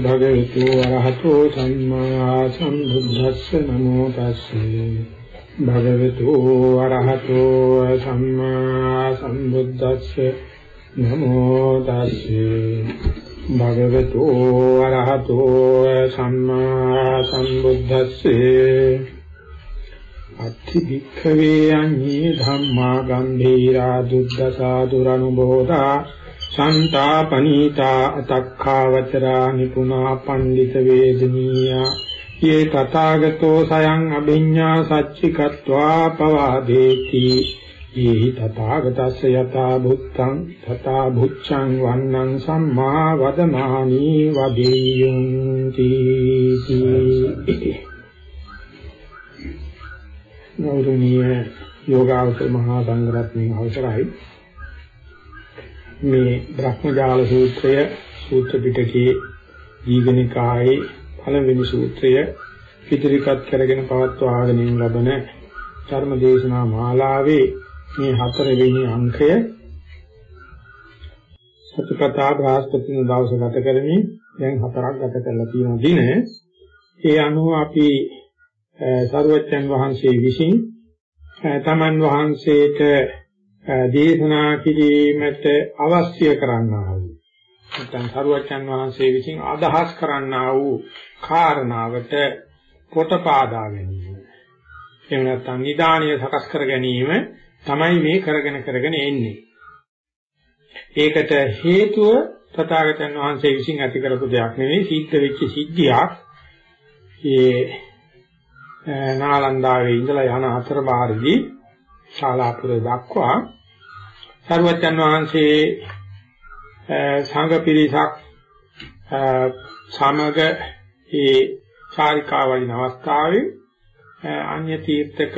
භගවතු අරහතෝ සම්මා සම්බුද්දස්ස නමෝ තස්සේ. භගවතු අරහතෝ සම්මා සම්බුද්දස්ස නමෝ තස්සේ. භගවතු අරහතෝ සම්මා සම්බුද්දස්සේ. අත්ථි භික්ඛවේ අඤ්ඤේ ධම්මා ගම්භීරා දුද්දසා දුරනුබෝධා සන්තාපනීතා අතක්ඛා වචරා නිපුනා පණ්ඩිත වේදනීයා. යේ තථාගතෝ සයං අභිඤ්ඤා සච්චිකत्वा පවාදේති. යේහි තථාගතස්ස යතා භුත්තං තථා භුච්ඡං වන්නං සම්මා වදමානි වදෙය්‍යන්ති ගෞරවනීය යෝගාවචර මහා සංඝරත්නයේ අවසරයි. මේ බ්‍රහ්මජාල සූත්‍රය සූත්‍ර පිටකයේ දීඝනිකායේ පළවෙනි සූත්‍රය ඉදිරිපත් කරගෙන පවත්වාගෙන ලබන ධර්ම දේශනා මාලාවේ මේ හතරවෙනි අංකය. සත්‍යකතා බ්‍රහස්පතින දවස ගත කරමින් දැන් හතරක් ගත කරලා තියෙන දින. ඒ අනුව අපි සරුවච්චන් වහන්සේ විසින් තමන් වහන්සේට දේශනා කිරීමට අවශ්‍ය කරන්නා වූ නැත්නම් සරුවචන් වහන්සේ විසින් අදහස් කරන්නා වූ කාරණාවට කොට පාදා ගැනීම. එහෙම නැත්නම් නිදානිය සකස් කර ගැනීම තමයි මේ කරගෙන කරගෙන එන්නේ. ඒකට හේතුව තථාගතයන් වහන්සේ විසින් ඇති කරපු දෙයක් නෙවෙයි සිද්ධ වෙච්ච සිද්ධියක්. ඒ නාලන්දාවේ ඉඳලා යන අතර බාරදී ශාලාපුර දක්වා සරුවචන් වහන්සේ සංඝ පිරිසක් සමග ඒ චාරිකා වලින් අවස්ථාවේ අන්‍ය තීර්ථක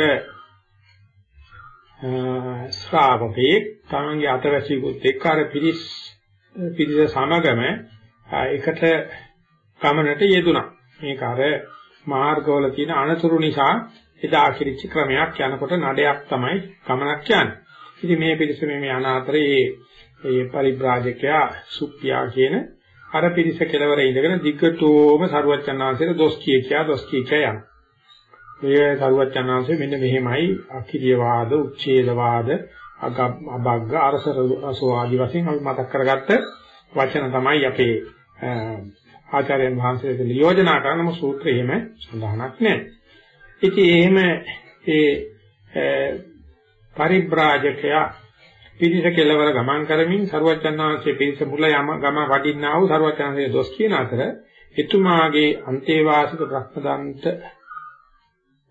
ශ්‍රාවකේ තමන්ගේ අතවැසියෙකුත් එක්ක අර පිරිස් පිරිස සමගම එකට ගමනට යෙදුණා. මේක අර මාර්ගවල තියෙන අනතුරු නිසා එදා කිරිච්ච ක්‍රමයක් යනකොට නඩයක් තමයි ගමනක් යන්නේ. ඉතින් මේ පිරිස මේ අනාතරේ ඒ පරිබ්‍රාජකයා සුප්පියා කියන අර පිරිස කෙලවර ඉඳගෙන දිග්ගටෝම සරුවච්චන්හන්සේට දොස් කිය කියා දොස් කිය කියා යන. මේ සරුවච්චන්හන්සේ මෙන්න මෙහෙමයි අකිරිය වාද, උච්ඡේද වාද, අබග්ග අරසර අසෝ ආදි වශයෙන් අපි මතක් කරගත්ත වචන තමයි අපේ ආචාර්යයන් වහන්සේට යෝජනා කරනම සූත්‍රයේම සඳහනක් නැහැ. ඉතින් එහෙම ඒ පරිබ්‍රාජකයා පිරිස කෙලවර ගමන් කරමින් සරුවචනාංශයේ පිරිස මුල යම ගම වඩින්නා වූ සරුවචනාංශයේ දොස් කියන අතර එතුමාගේ අන්තේවාසික බ්‍රහ්මදන්ත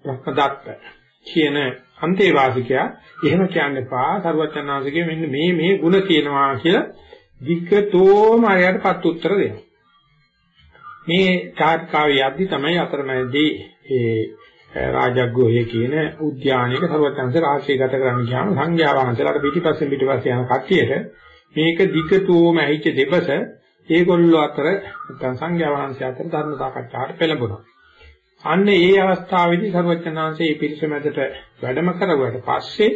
බ්‍රහ්මදත්ත කියන අන්තේවාසිකයා එහෙම කියන්න එපා. සරුවචනාංශගේ මෙන්න මේ මේ ಗುಣ තියෙනවා කියලා විකතෝම අරයටපත් උත්තර දෙනවා. මේ චාරිකාවේ යද්දි තමයි අතරමැදි ඒ රාජග්ගෝහේ කියන උද්‍යානයක සර්වඥාන්සේ රාජ්‍ය ගත කරන්න ගියාම සංඝයා වහන්සේලාට පිටිපස්සෙන් පිටිපස්සේ යන කට්ටියට මේක දිගටම ඇහිච්ච දෙපස ඒගොල්ලෝ අතර නැත්නම් සංඝයා වහන්සේ අතර ධර්ම සාකච්ඡාවට පෙළඹුණා. අන්න ඒ අවස්ථාවේදී සර්වඥාන්සේ මේ පිරිස මැදට වැඩම කරුවාට පස්සේ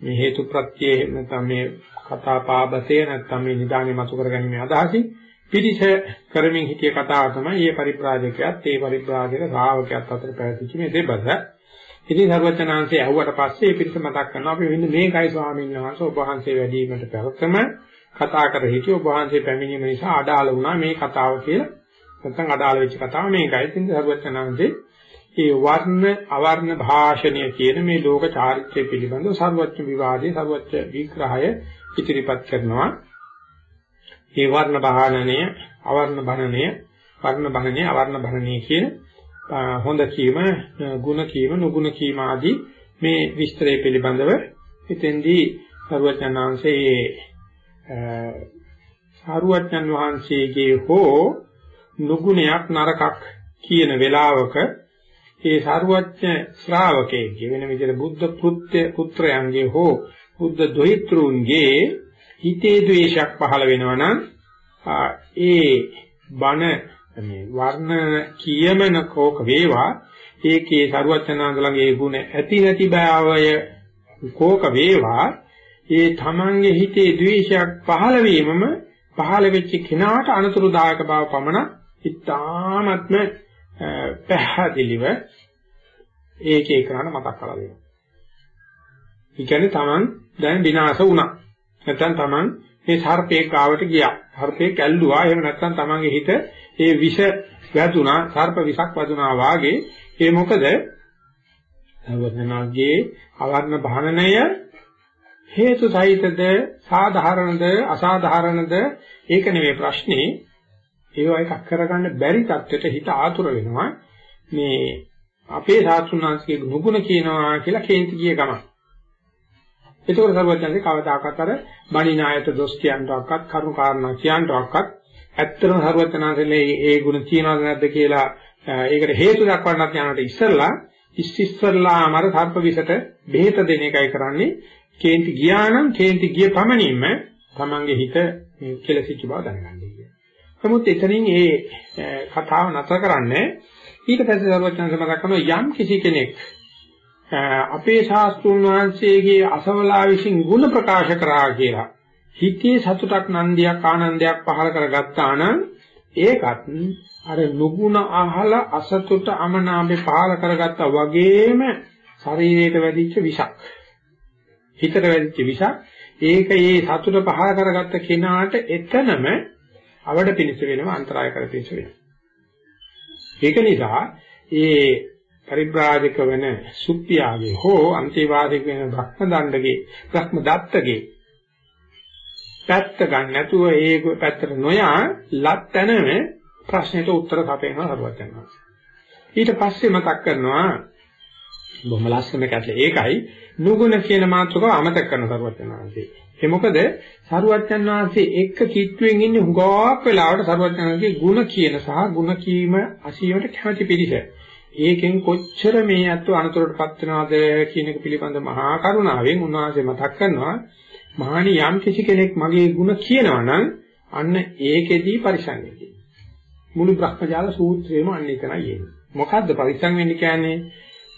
මේ හේතු ප්‍රත්‍ය නැත්නම් මේ කතා පාබතේ නැත්නම් මේ නිදානේ මතු කරගැනීමේ අදහසින් පිටිස කරමින් හිටිය කතාව තමයි මේ පරිබ්‍රාජකයාත් ඒ පරිබ්‍රාජක ශ්‍රාවකයාත් අතර පැවතිච්ච මේ දෙබස. ඉතින් සර්වචනාංශය ඇහුවට පස්සේ පිටිස මතක් කරනවා අපි මෙන්න මේකයි ස්වාමීන් වහන්සේ ඔබ වහන්සේ වැඩිවීමට පැවතම කතා කර හිටිය ඔබ වහන්සේ පැමිණීම නිසා අඩාල වුණා මේ කතාව කියලා නැත්නම් අදාළ වෙච්ච කතාව මේකයි. ඉතින් සරුවචනාංශේ ඒ වර්ණ අවර්ණ භාෂණය කියන මේ ලෝක චාරිත්‍රය පිළිබඳව සර්වඥ විවාදයේ සර්වඥ විග්‍රහය ඉදිරිපත් කරනවා. ඒ වර්ණ භාණනය, අවර්ණ භණනය, වර්ණ භණනය, අවර්ණ භණනය කියන හොඳ කීම, ಗುಣ කීම, නුගුණ කීම ආදී මේ විස්තරය පිළිබඳව එතෙන්දී සර්වඥාන්සේ සාරුවඥන් වහන්සේගේ හෝ නුගුණයක් නරකක් කියන වෙලාවක ඒ සාරුවඥ ශ්‍රාවකයෙක්ගේ වෙන විදිහට බුද්ධ පුත්‍ය පුත්‍රයන්ගේ හෝ බුද්ධ දොහිතෘන්ගේ හිතේ ද්වේෂයක් පහළ වෙනවා නම් ඒ බණ මේ වර්ණ කියමන කෝක වේවා ඒකේ සරුවචනාංගලගේ ගුණ ඇති නැති බවය කෝක වේවා ඒ තමන්ගේ හිතේ ද්වේෂයක් පහළ වීමම පහළ වෙච්ච කෙනාට අනතුරුදායක බව පමණ ඉතාමත්ම පැහැදිලිව ඒකේ කරණ මතක් කරලා දෙනවා. ඒ කියන්නේ තමන් දැන් විනාශ වුණා. නැත්නම් තමන් මේ සර්පේක් ආවට ගියා. සර්පේක් ඇල්ලුවා. එහෙම නැත්නම් තමන්ගේ හිත ඒ විෂ වැදුනා, සර්ප විෂක් වැදුනා වාගේ ඒ මොකද? අවර්ණනාගේ අවර්ණ භානනය හේතු සහිතද සාධාරණද අසාධාරණද ඒක නෙවෙයි ප්‍රශ්නේ ඒව එකක් කරගන්න බැරි තත්ත්වයට හිත ආතුර වෙනවා මේ අපේ සාස්ෘණාංශිකේ නුගුණ කියනවා කියලා කේන්ති ගිය ගමන් ඒකවල සර්වඥාන්සේ කවදාකවත් අර බණිනායත දොස් කියනවක්වත් කරුණු කාරණා කියනවක්වත් ඇත්තම සර්වඥාන්සේලේ ඒ ගුණ තියනවද නැද්ද කියලා ඒකට හේතු දක්වන්නත් යනකොට ඉස්සෙල්ලා ඉස්සිස්සල්ලාම අර සර්ප විසට බෙහෙත දෙන එකයි කරන්නේ කේන්ති ගියා නම් කේන්ති ගිය පමණින්ම තමන්ගේ හිත මේ කෙලසිච්ච බව දැනගන්න කියන. නමුත් එතනින් මේ කතාව නැතර කරන්නේ ඊට පස්සේ සර්වඥාන්සේ මතක් කරන යම් කිසි කෙනෙක් අපේ ශාස්ත්‍රුන් වහන්සේගේ අසවලා විසින් ಗುಣ ප්‍රකාශ කරා කියලා හිතේ සතුටක් නන්දියක් ආනන්දයක් පහල කරගත්තා නම් ඒකත් අර නුගුණ අහලා අසතුට අමනාපේ පහල කරගත්තා වගේම ශරීරයට වැඩිච්ච විෂක් හිතට වැඩිච්ච විෂක් ඒක ඒ සතුට පහල කරගත්ත කෙනාට එතනම අවඩ පිනිස වෙනවා අන්තරාය කර පිනිස වෙනවා. ඒක නිසා ඒ පරිබ්‍රාජක වෙන සුප්පියාගේ හෝ අන්තිවාදික වෙන භක්ම දණ්ඩගේ භක්ම දත්තගේ පැත්ත ගන්න නැතුව ඒ පැත්තට නොයා ලත්තනම ප්‍රශ්නෙට උත්තර සපයනවා හරුවත් යනවා ඊට පස්සේ මතක් කරනවා බොහොම ලස්සන කැටල ඒකයි නුගුණ කියන මාතෘකාව අමතක කරන හරුවත් යනවා ඒ මොකද සරුවච්චන් වහන්සේ එක්ක කිට්ටුවෙන් ඉන්නේ හුඟක් වෙලාවට සරුවච්චන් වහන්සේ ಗುಣ කියන සහ ಗುಣ කීම අසීමට කැමැති පිළිස. ඒකෙන් කොච්චර මේ අත්ව අනතුරටපත් වෙනවද කියන එක පිළිබඳ මහා කරුණාවෙන් උන්වහන්සේ මතක් කරනවා. මහානි යම් කිසි කෙනෙක් මගේ ಗುಣ කියනවා නම් අන්න ඒකෙදී පරිසංවේදී. මුළු භ්‍රමජාල සූත්‍රයේම අන්න එකනයි එන්නේ. මොකද්ද පරිසංවේදී කියන්නේ?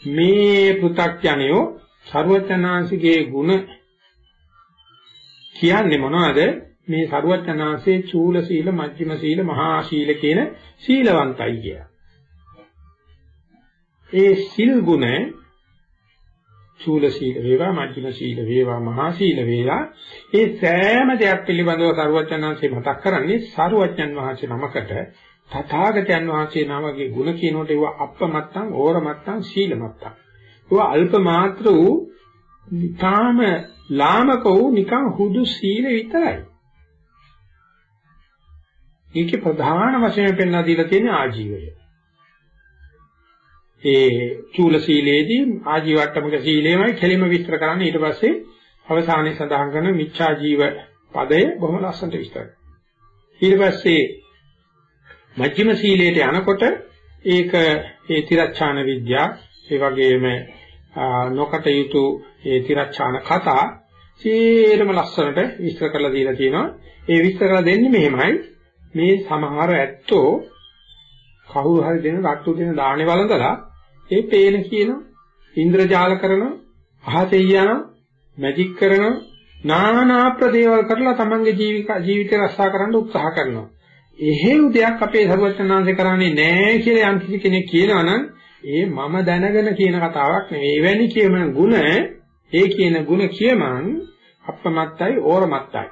මේ පෘථග්ජනයෝ ਸਰවචනාංශිකේ ಗುಣ කියන්නේ මොනවද? මේ ਸਰවචනාංශේ චූල සීල මජ්ක්‍ධිම සීල මහා සීල කියන සීලවන්තයි කියලා. ඒ සිල් ගුණ චූල සීල වේවා, මජ්ක්‍ධිම සීල වේවා, මහා සීල වේවා, ඒ සෑම දෙයක් පිළිබඳව සරුවචනාංශේ මතක් කරන්නේ සරුවචන් වහන්සේ නමකට තථාගතයන් වහන්සේ නමගේ ගුණ කියනකොට ඒවා අප්පමත්තං, ඕරමත්තං, සීලමත්තං. ඒවා අල්ප මාත්‍ර වූ ඊටාම ලාමක වූ නිකන් හුදු සීල විතරයි. ඒකේ ප්‍රධාන වශයෙන් පෙන්වා දීලා තියෙන ආජීවය. ඒ චූල සීලේදී ආජීවට්ටමක සීලෙමයි කෙලිම විස්තර කරන්නේ ඊට පස්සේ අවසානයේ සඳහන් කරන මිච්ඡා ජීව පදය බොහොම ලස්සනට විස්තර ඊට පස්සේ මජ්ක්‍ධිම සීලයට යනකොට ඒක ඒ තිරච්ඡාන විද්‍යාව ඒ වගේම නොකටයුතු ඒ තිරච්ඡාන කතා සීරම ලස්සනට විස්තර කරලා දීලා තියෙනවා. ඒ විස්තර කරලා දෙන්නේ මෙහෙමයි. මේ සමහර ඇත්තෝ කවුරු හරි දෙන රට්ටු දෙන දාහනේ වළඳලා ඒ පේන කියන ඉන්ද්‍රජාල කරන අහසේ යන මැජික් කරන නානා ප්‍රදේවල් කරලා තමන්ගේ ජීවිතය රස්සා කරන්න උත්සාහ කරනවා. එහෙව් දෙයක් අපේ සරුවචනාංශේ කරන්නේ නැහැ කියලා යම් කිසි කෙනෙක් කියනවා නම් ඒ මම දැනගෙන කියන කතාවක් නෙවෙයි. එවැනි කියමන ಗುಣ ඒ කියන ಗುಣ කියමන් අප්‍රමත්තයි ඕරමත්තයි.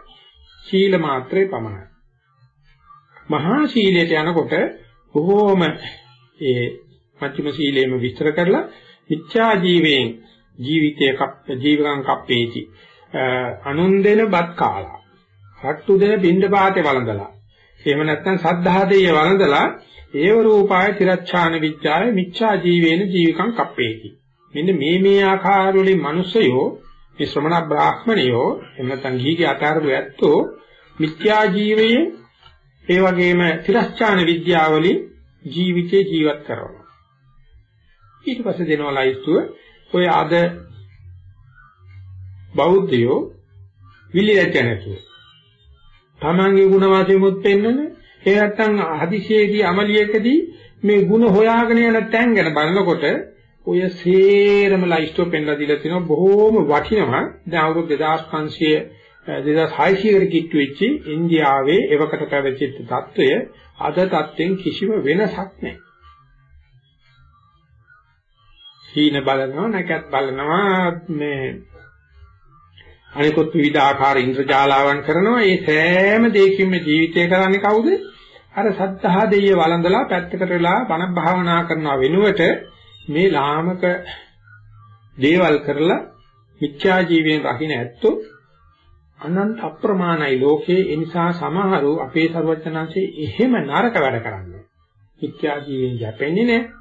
සීල මාත්‍රේ පමණයි. මහා සීලයට යනකොට බොහෝම ඒ මධ්‍යම සීලයේම විස්තර කරලා මිච්ඡා ජීවයෙන් ජීවිතය කප්ප ජීවකම් කප්පේති අනුන් දෙන බත් කාලා රට්ටු දෙන බින්ද පාතේ වළඳලා එහෙම නැත්නම් සද්ධාදේය වළඳලා ඒව රූපාය තිරච්ඡාන විච්ඡාය මිච්ඡා ජීවේන ජීවකම් කප්පේති මෙන්න මේ මේ ආකාර වලින් මිනිස්සයෝ මේ ශ්‍රමණ බ්‍රාහ්මණයෝ එහෙම නැත්නම් ගිහිගේ අතාරළු ඇත්තෝ මිත්‍යා ජීවයේ ඒ වගේම තිරස්චාන විද්‍යාවලින් ජීවිතේ ජීවත් කරනවා. ඊට පස්සේ දෙනවා ලයිස්තුව. ඔය අද බෞද්ධයෝ විලියච්ච නැතුව. තමන්ගේ ಗುಣ වාසියමුත් පෙන්වන්නේ ඒ නැත්තම් හදිසියේදී අමලියකදී මේ ಗುಣ හොයාගෙන යන තැන් ගැන බලනකොට ඔය සේරම ලයිස්ට් පෙන්ලා දීලා තිනවා. බොහෝම වටිනවා. දැන් අවුරුදු 2500 2600 කට කිට්ටු ඉන්දියාවේ එවකට පැවතිච්ච தত্ত্বය අද தත්ත්වෙන් කිසිම වෙනසක් නැහැ. හීන බලනවා නැකත් බලනවා මේ අනිකුත් විවිධ ආකාර ඉන්ද්‍රජාලාවන් කරනවා ඒ සෑම දෙයකින්ම ජීවිතය කරන්නේ කවුද? අර සත්‍තහ දෙය වළඳලා පැත්තකට වෙලා බණ භාවනා කරනවා වෙනුවට මේ ලාමක දේවල් කරලා මිත්‍යා ජීවයෙන් රකින්න ඇත්තෝ අනන්ත අප්‍රමාණයි ලෝකේ ඒ නිසා සමහරු අපේ ਸਰවඥාන්සේ එහෙම නරක වැඩ කරන්නේ. මිත්‍යා ජීවෙන් යැපෙන්නේ නැහැ.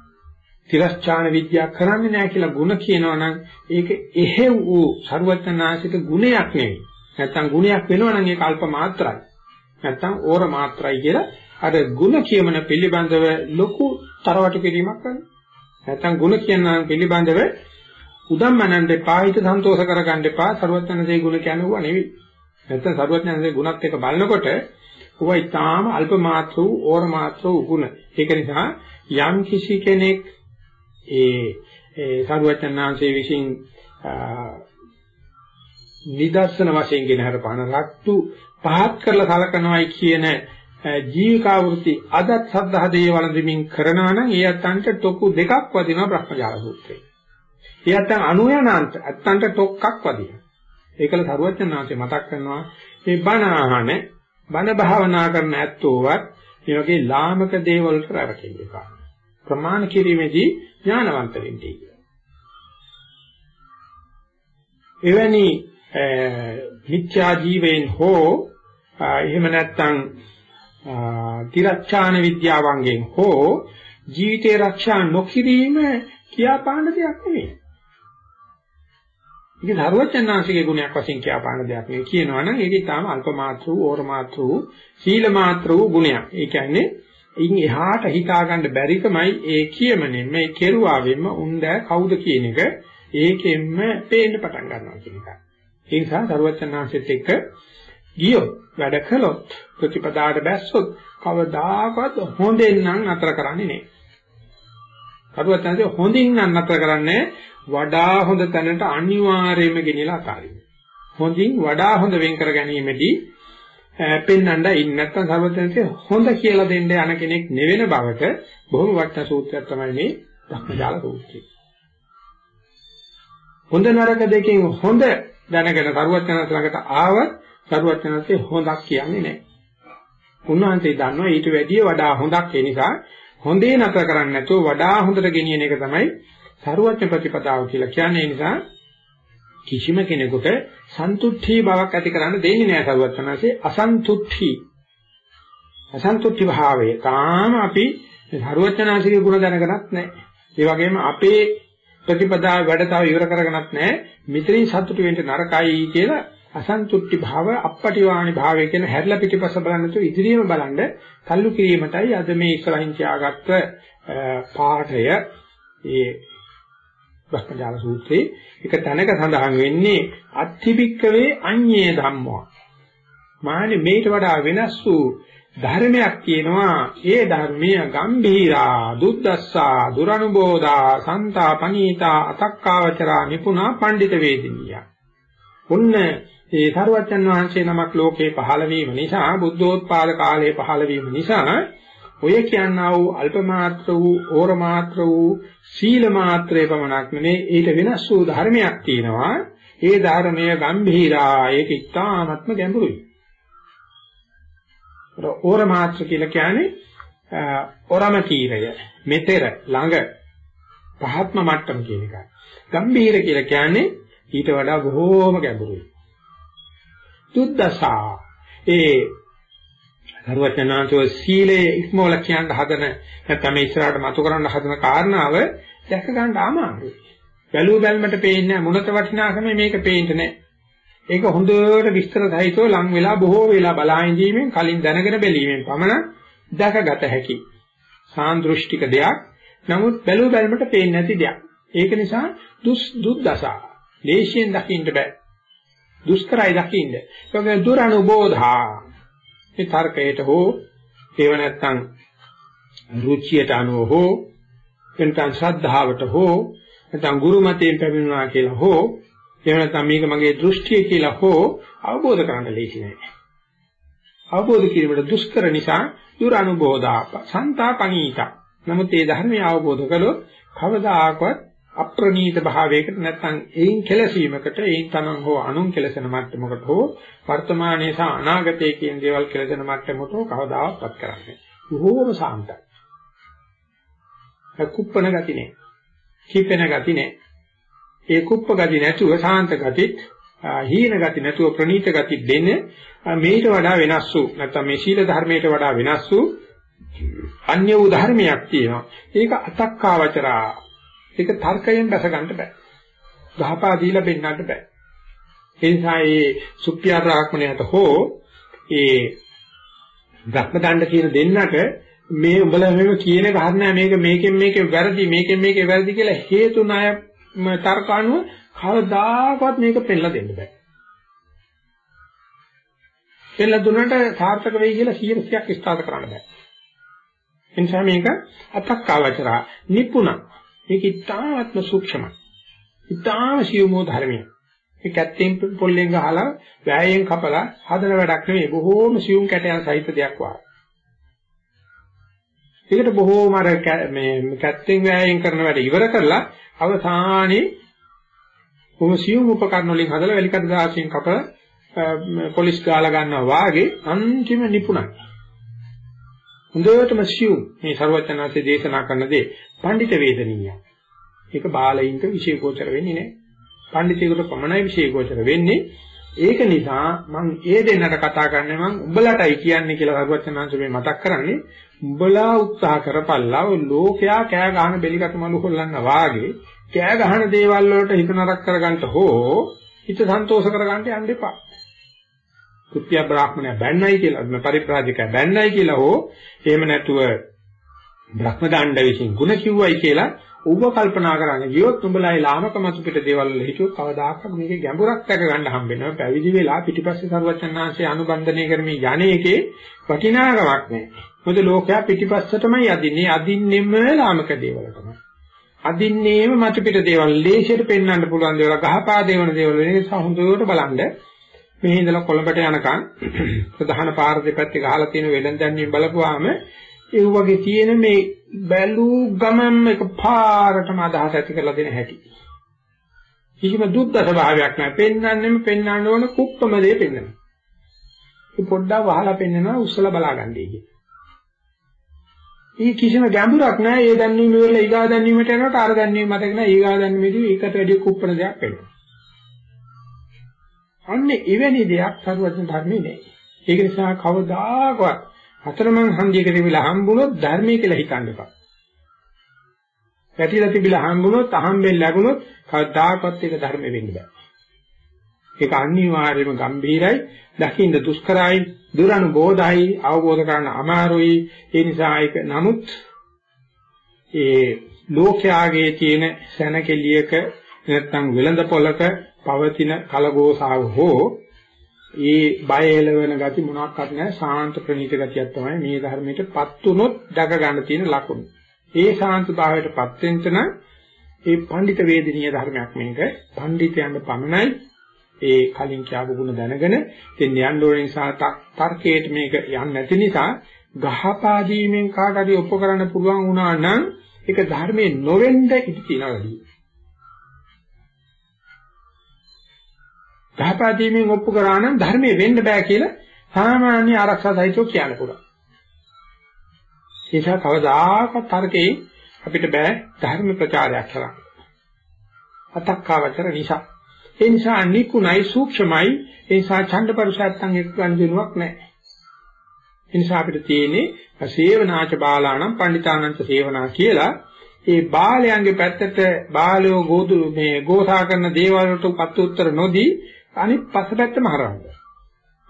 තිරස්චාන විද්‍යාව කරන්නේ නැහැ කියලා ಗುಣ කියනවා නම් ඒක එහෙව් වූ ਸਰවඥාසික ගුණයක් නෙවෙයි. නැත්තම් ගුණයක් වෙනවා නම් ඒක අල්ප මාත්‍රයි. නැත්තම් ඕර මාත්‍රයි කියලා අර ಗುಣ කියමන පිළිබඳව ලොකු තරවටු කිරීමක් කරනවා. නැත්තම් ಗುಣ කියනනම් පිළිබඳව උදම්මනන්ද පාහිත සන්තෝෂ කරගන්න එපා ਸਰවඥාසේ ගුණ කියනවා නෙවෙයි. නැත්තම් ਸਰවඥාසේ ගුණත් එක බලනකොට ඌයි තාම අල්ප මාත්‍ර වූ ඕර මාත්‍ර වූ ගුණ. ඒක නිසා යම් කිසි කෙනෙක් ඒ ඒ සරුවඥාන්සේ විසින් නිදර්ශන වශයෙන් ගෙන හරපාන රක්තු පහත් කරලා සලකනවායි කියන ජීවිකාවෘති අදත් සද්ධා දේ වළඳමින් කරනවා නම් ඒ අත්තන්ට තොකු දෙකක් වදිනවා බ්‍රහ්මජාල සූත්‍රයේ. ඒ අත්තන් අනුයනාන්ත අත්තන්ට තොක්කක් වදිනවා. ඒකල සරුවචනාංශය මතක් කරනවා මේ බණ අහන බණ භාවනා කරන ඇත්තෝවත් මේ වගේ ලාමක දේවල් වලට රැවටෙන්න එපා. ප්‍රමාණ කිරීමේදී ඥානවන්ත වෙන්න කියලා. එවැනි මිත්‍යා ජීවයෙන් හෝ එහෙම නැත්නම් තිරච්ඡාන විද්‍යාවන්ගෙන් හෝ ජීවිතේ ආරක්ෂා නොකිරීම කියාපාන දෙයක් නෙවෙයි. ඒක ධර්මචන්නාංශිකේ ගුණයක් වශයෙන් කියපාන දෙයක් නෙවෙයි කියනවනම් ඒක ඊටාම අල්ප මාත්‍ර වූ ඕර මාත්‍ර වූ සීල මාත්‍ර වූ ගුණයක්. ඒ කියන්නේ ඉන් එහාට හිතා ගන්න බැරිකමයි ඒ කියමනේ මේ කෙරුවාවෙම උන්ද කවුද කියන එක ඒකෙන්ම පේන්න පටන් ගන්නවා කියන එක. ඒ නිසා ධර්මචන්නාංශෙත් එක්ක ගියොත් වැඩ කළොත් ප්‍රතිපදාට බැස්සොත් කවදාකවත් හොඳෙන් නම් අතර කරන්නේ නැහැ. කරුවත්යන්සේ හොඳින් නම් අතර කරන්නේ වඩා හොඳ තැනට අනිවාර්යයෙන්ම ගෙනියලා අතාරින්න. හොඳින් වඩා හොඳ වෙන් කර ගැනීමදී පෙන්වන්න ඉන්න නැත්නම් සර්වඥන්සේ හොඳ කියලා දෙන්න යන කෙනෙක් නෙවෙන බවට බොහොම වටිනා සූත්‍රයක් තමයි මේ ධර්මජාල සූත්‍රය. හොඳ නරක දෙකෙන් හොඳ දැනගෙන සරුවචනත් ළඟට ආවත් සරුවචනන්සේ හොඳක් කියන්නේ නැහැ. උන්වහන්සේ දන්නවා ඊට වැඩිය වඩා හොඳක් ඒ නිසා හොඳේ නතර කරන්නේ නැතුව වඩා හොඳට ගෙනියන එක තමයි සරුවච්ච ප්‍රතිපදාව කියලා කියන්නේ ඒ නිසා කිසිම කෙනෙකුට සන්තුෂ්ටි බවක් ඇති කරන්න දෙන්නේ නැහැ සරුවච්චනanse අසන්තුෂ්ටි. අසන්තුෂ්ටි භාවය තාම අපි සරුවච්චනanseගේ ගුණ දැනගනත් නැහැ. ඒ වගේම අපේ ප්‍රතිපදාව වැඩ තව ඉවර කරගනත් නැහැ. මෙතනින් සතුටු වෙන්න නරකයි කියලා අසන්තුෂ්ටි භාව අපපටිවාණි භාවය කියන හැරිලා පිටිපස්ස බලන්න තු ඉදිරියම බලන්න තල්ලු කිරීමටයි අද මේ ඉස්සරහින් තියාගත්ත පාඨය. ඒ බ්‍රහ්මජාල සූත්‍රයේ එක තැනක සඳහන් වෙන්නේ අත්තිබික්කවේ අඤ්ඤේ ධම්මෝ. මානේ මේට වඩා වෙනස් වූ ධර්මයක් කියනවා ඒ ධර්මය ගම්භීරා දුද්දස්සා දුරනුබෝධා සන්තා පනීතා අතක්කාවචරා නිපුණා පඬිත වේදිනිය. උන්න ඒ සරුවච්චන් වහන්සේ නමක් ලෝකේ පහළ වීම නිසා බුද්ධෝත්පාද කාලයේ පහළ වීම නිසා ඔය කියනා වූ අල්ප මාත්‍ර වූ ඕර මාත්‍ර වූ සීල මාත්‍රේ පමණක් නෙමෙයි ඊට වෙනස් වූ ධර්මයක් තියෙනවා ඒ ධර්මය ගම්භීරා ඒක ඉතාමත්ම ගැඹුරුයි ඕර මාත්‍ර කියලා කියන්නේ ඔරම තීරය මෙතෙර ළඟ පහත්ම මට්ටම කියන එකයි. ගම්භීර කියලා කියන්නේ ඊට වඩා බොහෝම ගැඹුරුයි. දුද්දසා ඒ සරුවචනාංශෝ සීලයේ ඉක්මවල කියන්න හදන නැත්නම් මේ ඉස්සරහට මතු කරන්න හදන කාරණාව දැක ගන්න අමාරුයි. බැලුව බැලමට පේන්නේ මුණත වටිනාකම මේක පේන්නේ නැහැ. ඒක හොඳට විස්තර සහිතව ලං වෙලා බොහෝ වෙලා බලා ඉඳීමෙන් කලින් දැනගෙන බැලීමෙන් පමණ දැකගත හැකි. සාන්දෘෂ්ටික දෙයක්. නමුත් බැලුව බැලමට පේන්නේ නැති දෙයක්. ඒක නිසා දුස් දුද්දසා. ලේසියෙන් දකින්න බෑ. දුෂ්කරයි දකින්න. ඒක දුරනුබෝධා. මේ තර්කයට හෝ ඒව නැත්තම් රුචියට අනුව හෝ එතන ශ්‍රද්ධාවට හෝ නැත්නම් ගුරු මතයෙන් පැමිණුණා කියලා හෝ එහෙම නැත්නම් මේක මගේ දෘෂ්ටිය කියලා හෝ අවබෝධ කරගන්න ලේසි නෑ. අවබෝධ කිරීමට දුෂ්කර නිසා දුර අනුබෝධාප සන්තාපනීත. නමුත් මේ ධර්මය අවබෝධ කළොත් කවදාකවත් අප්‍රණීත භාවයකට නැත්නම් ඒයින් කෙලසීමකට ඒයින් තමන් හෝ අනුන් කෙලසෙන මට්ටමකට හෝ වර්තමානයේ සහ අනාගතයේ කියන දේවල් කෙලසෙන මට්ටමකට හෝ කවදාවත් කරන්නේ. බොහෝම සාන්තයි. කුප්පන ගති නෑ. කිපෙන ගති නෑ. ඒ කුප්ප ගති නැතුව සාන්ත ගතිත් හීන ගති නැතුව ප්‍රණීත ගති දෙන්නේ මේට වඩා වෙනස් වූ නැත්නම් මේ සීල ධර්මයට වඩා වෙනස් වූ අන්‍ය වූ ධර්මයක් තියෙනවා. ඒක අතක්කාවචරා ඒක තර්කයෙන් දැස ගන්න බෑ. ගහපා දීලා බෙන්නන්න බෑ. ඒ නිසා මේ සුප්පියා බ්‍රාහ්මණයට හෝ ඒ භක්මදණ්ඩ කියන දෙන්නට මේ උඹලා මෙහෙම කියන කාරණා මේක මේකෙන් මේකේ වැරදි මේකෙන් මේකේ වැරදි කියලා හේතු ණය තර්ක අනුව කවදාකවත් මේක පෙන්නලා දෙන්න බෑ. පෙන්නලා දුන්නට සාර්ථක වෙයි කියලා 100ක් ස්ථාපිත කරන්න බෑ. එනිසා මේක අතක්කාවචරා නිපුණ මේක ඉතාමත්ම සූක්ෂමයි. ඉතාම සියුමෝ ධර්මයක්. ඒ කැත්තෙන් පොල්ලෙන් ගහලා වෑයෙන් කපලා හදන වැඩක් නෙවෙයි බොහෝම සියුම් කැටයන් සහිත දෙයක් වාගේ. ඒකට බොහෝම අර මේ කැත්තෙන් වෑයෙන් කරන වැඩ ඉවර කරලා අවසානයේ බොහොම සියුම් උපකරණ වලින් හදලා වැලිකඩ දාසියෙන් කපලා පොලිස් ගාලා ගන්නවා වාගේ අන්තිම නිපුණයි. හොඳටම සියුම් මේ ਸਰවඥාන්සේ දේශනා කරන දේ පඬිත වේදනීය. ඒක බාලයින්ට විශේෂෝචර වෙන්නේ නැහැ. පඬිතුකට පමණයි විශේෂෝචර වෙන්නේ. ඒක නිසා මම ඒ දෙන්නට කතා කරන්නේ මම උඹලටයි කියන්නේ කියලා රඝුවචනාංශ මේ මතක් කරන්නේ. උඹලා උත්සාහ කරපල්ලා ඔය ලෝකයා කෑ ගහන බෙලිකටමලු කොල්ලන්න වාගේ කෑ ගහන දේවල් වලට හිත නරක කරගන්න හෝ හිත සන්තෝෂ කරගන්න යන්න එපා. කුත්‍ය බ්‍රාහ්මණය බැන්නයි කියලා පරිප්‍රාජිකය බැන්නයි කියලා හෝ එහෙම නැතුව බ්‍රහ්ම දණ්ඩ විසින් ಗುಣ කිව්වයි කියලා ඌව කල්පනා කරන්නේ ගියොත් උඹලායි ලාමක මතු පිට දේවල් වල හිතුවොත් කවදාකවත් මේකේ ගැඹුරක් දැක ගන්න හම්බෙනවා පැවිදි වෙලා පිටිපස්සේ සරුවචනාංශය අනුබන්ධනය කරමින් යන්නේකේ වටිනාකමක් නැහැ. මොකද ලෝකයා පිටිපස්සටමයි අදින්නේ. අදින්නෙම ලාමක දේවල් තමයි අදින්නේම මතු පිට දේවල් ලේසියට පෙන්වන්න පුළුවන් දේවල් ගහපා දේවන දේවල් වෙන නිසා හොඳට බලන්න. මේ ඉඳලා කොළඹට යනකම් ප්‍රධාන පාර දෙපැත්තේ ගහලා තියෙන වෙලෙන්දන්නේ බලපුවාම ඒ වගේ තියෙන මේ බැලූ ගමන් එක පාරටම අදහස් ඇති කරලා දෙන හැටි. කිසිම දුක්ද ස්වභාවයක් නැහැ. පෙන්වන්නෙම පෙන්වන්න ඕන කුප්පම දේ පෙන්වනවා. ඒ පොඩ්ඩක් වහලා පෙන්වනවා උස්සලා බලාගන්නයි කිය. ඊ කිසිම ගැඹුරක් නැහැ. ඒ දැන්වීම වල ඊගා දැන්වීමට යනකොට අර දැන්වීම මතක නැහැ. ඊගා දැන්වීමේදී ඒකට වැඩි කුප්පන දෙයක් වෙනවා. අන්න එවැනි දෙයක් සරුවචන ධර්මයේ නෑ. ඒක නිසා කවදාකවත් හතරමං හන්දියක තිබිලා හම්බුනොත් ධර්මයේ කියලා හිතන්න එපා. පැටිලා තිබිලා හම්බුනොත් අහම්බෙන් ලැබුණොත් කවදාකවත් ඒක ධර්ම වෙන්න බෑ. ඒක අනිවාර්යයෙන්ම ගම්භීරයි, දකින්න දුෂ්කරයි, දුරනුබෝධයි, අවබෝධ කරගන්න අමාරුයි. ඒ නිසා ඒක නමුත් ඒ ලෝකයාගේ තියෙන සැනකෙලියක නැත්නම් වෙළඳ පොලක පවතින කලගෝසාව හෝ ඒ බය එළවෙන ගති මොනක්වත් නැහැ සාන්ත ප්‍රණීත ගතියක් තමයි මේ ධර්මයටපත් උනොත් දක ගන්න තියෙන ලකුණු. ඒ සාන්ත භාවයටපත් වෙන්න නම් ඒ පඬිත වේදිනිය ධර්මයක් මේක පඬිතයන්ට පමණයි ඒ කලින් කියපු ගුණ දැනගෙන ඉතින් යන්න ඕන නිසා තර්කයට මේක යන්නේ නැති නිසා ගහපාදීමෙන් කාට හරි ඔප්පු කරන්න පුළුවන් වුණා නම් ඒක ධර්මයේ නොවෙන්න ඉඩ තියෙනවා. ගහපාදීමෙන් ඔප්පු කරා නම් ධර්මයේ වෙන්න බෑ කියලා සාමාන්‍ය ආරක්ෂා සහිතව කියන්න පුළුවන්. ඒ නිසා කවදාකවත් තර්කේ අපිට බෑ ධර්ම ප්‍රචාරයක් කරන්න. අතක්කාවචර නිසා. ඒ නිසා නිකුණයි සූක්ෂමයි ඒ නිසා ඡන්දපරුසයන් එක්ක ගන්දිනුවක් නැහැ. ඒ නිසා අපිට තියෙන්නේ සේවනාච බාලාණං පණ්ඩිතානංච සේවනා කියලා ඒ බාලයන්ගේ පැත්තට බාලයෝ ගෝදු මේ ගෝසා කරන දේවල් වලට පත් උත්තර නොදී අනිත් පස්සපැත්තම හරවන්න.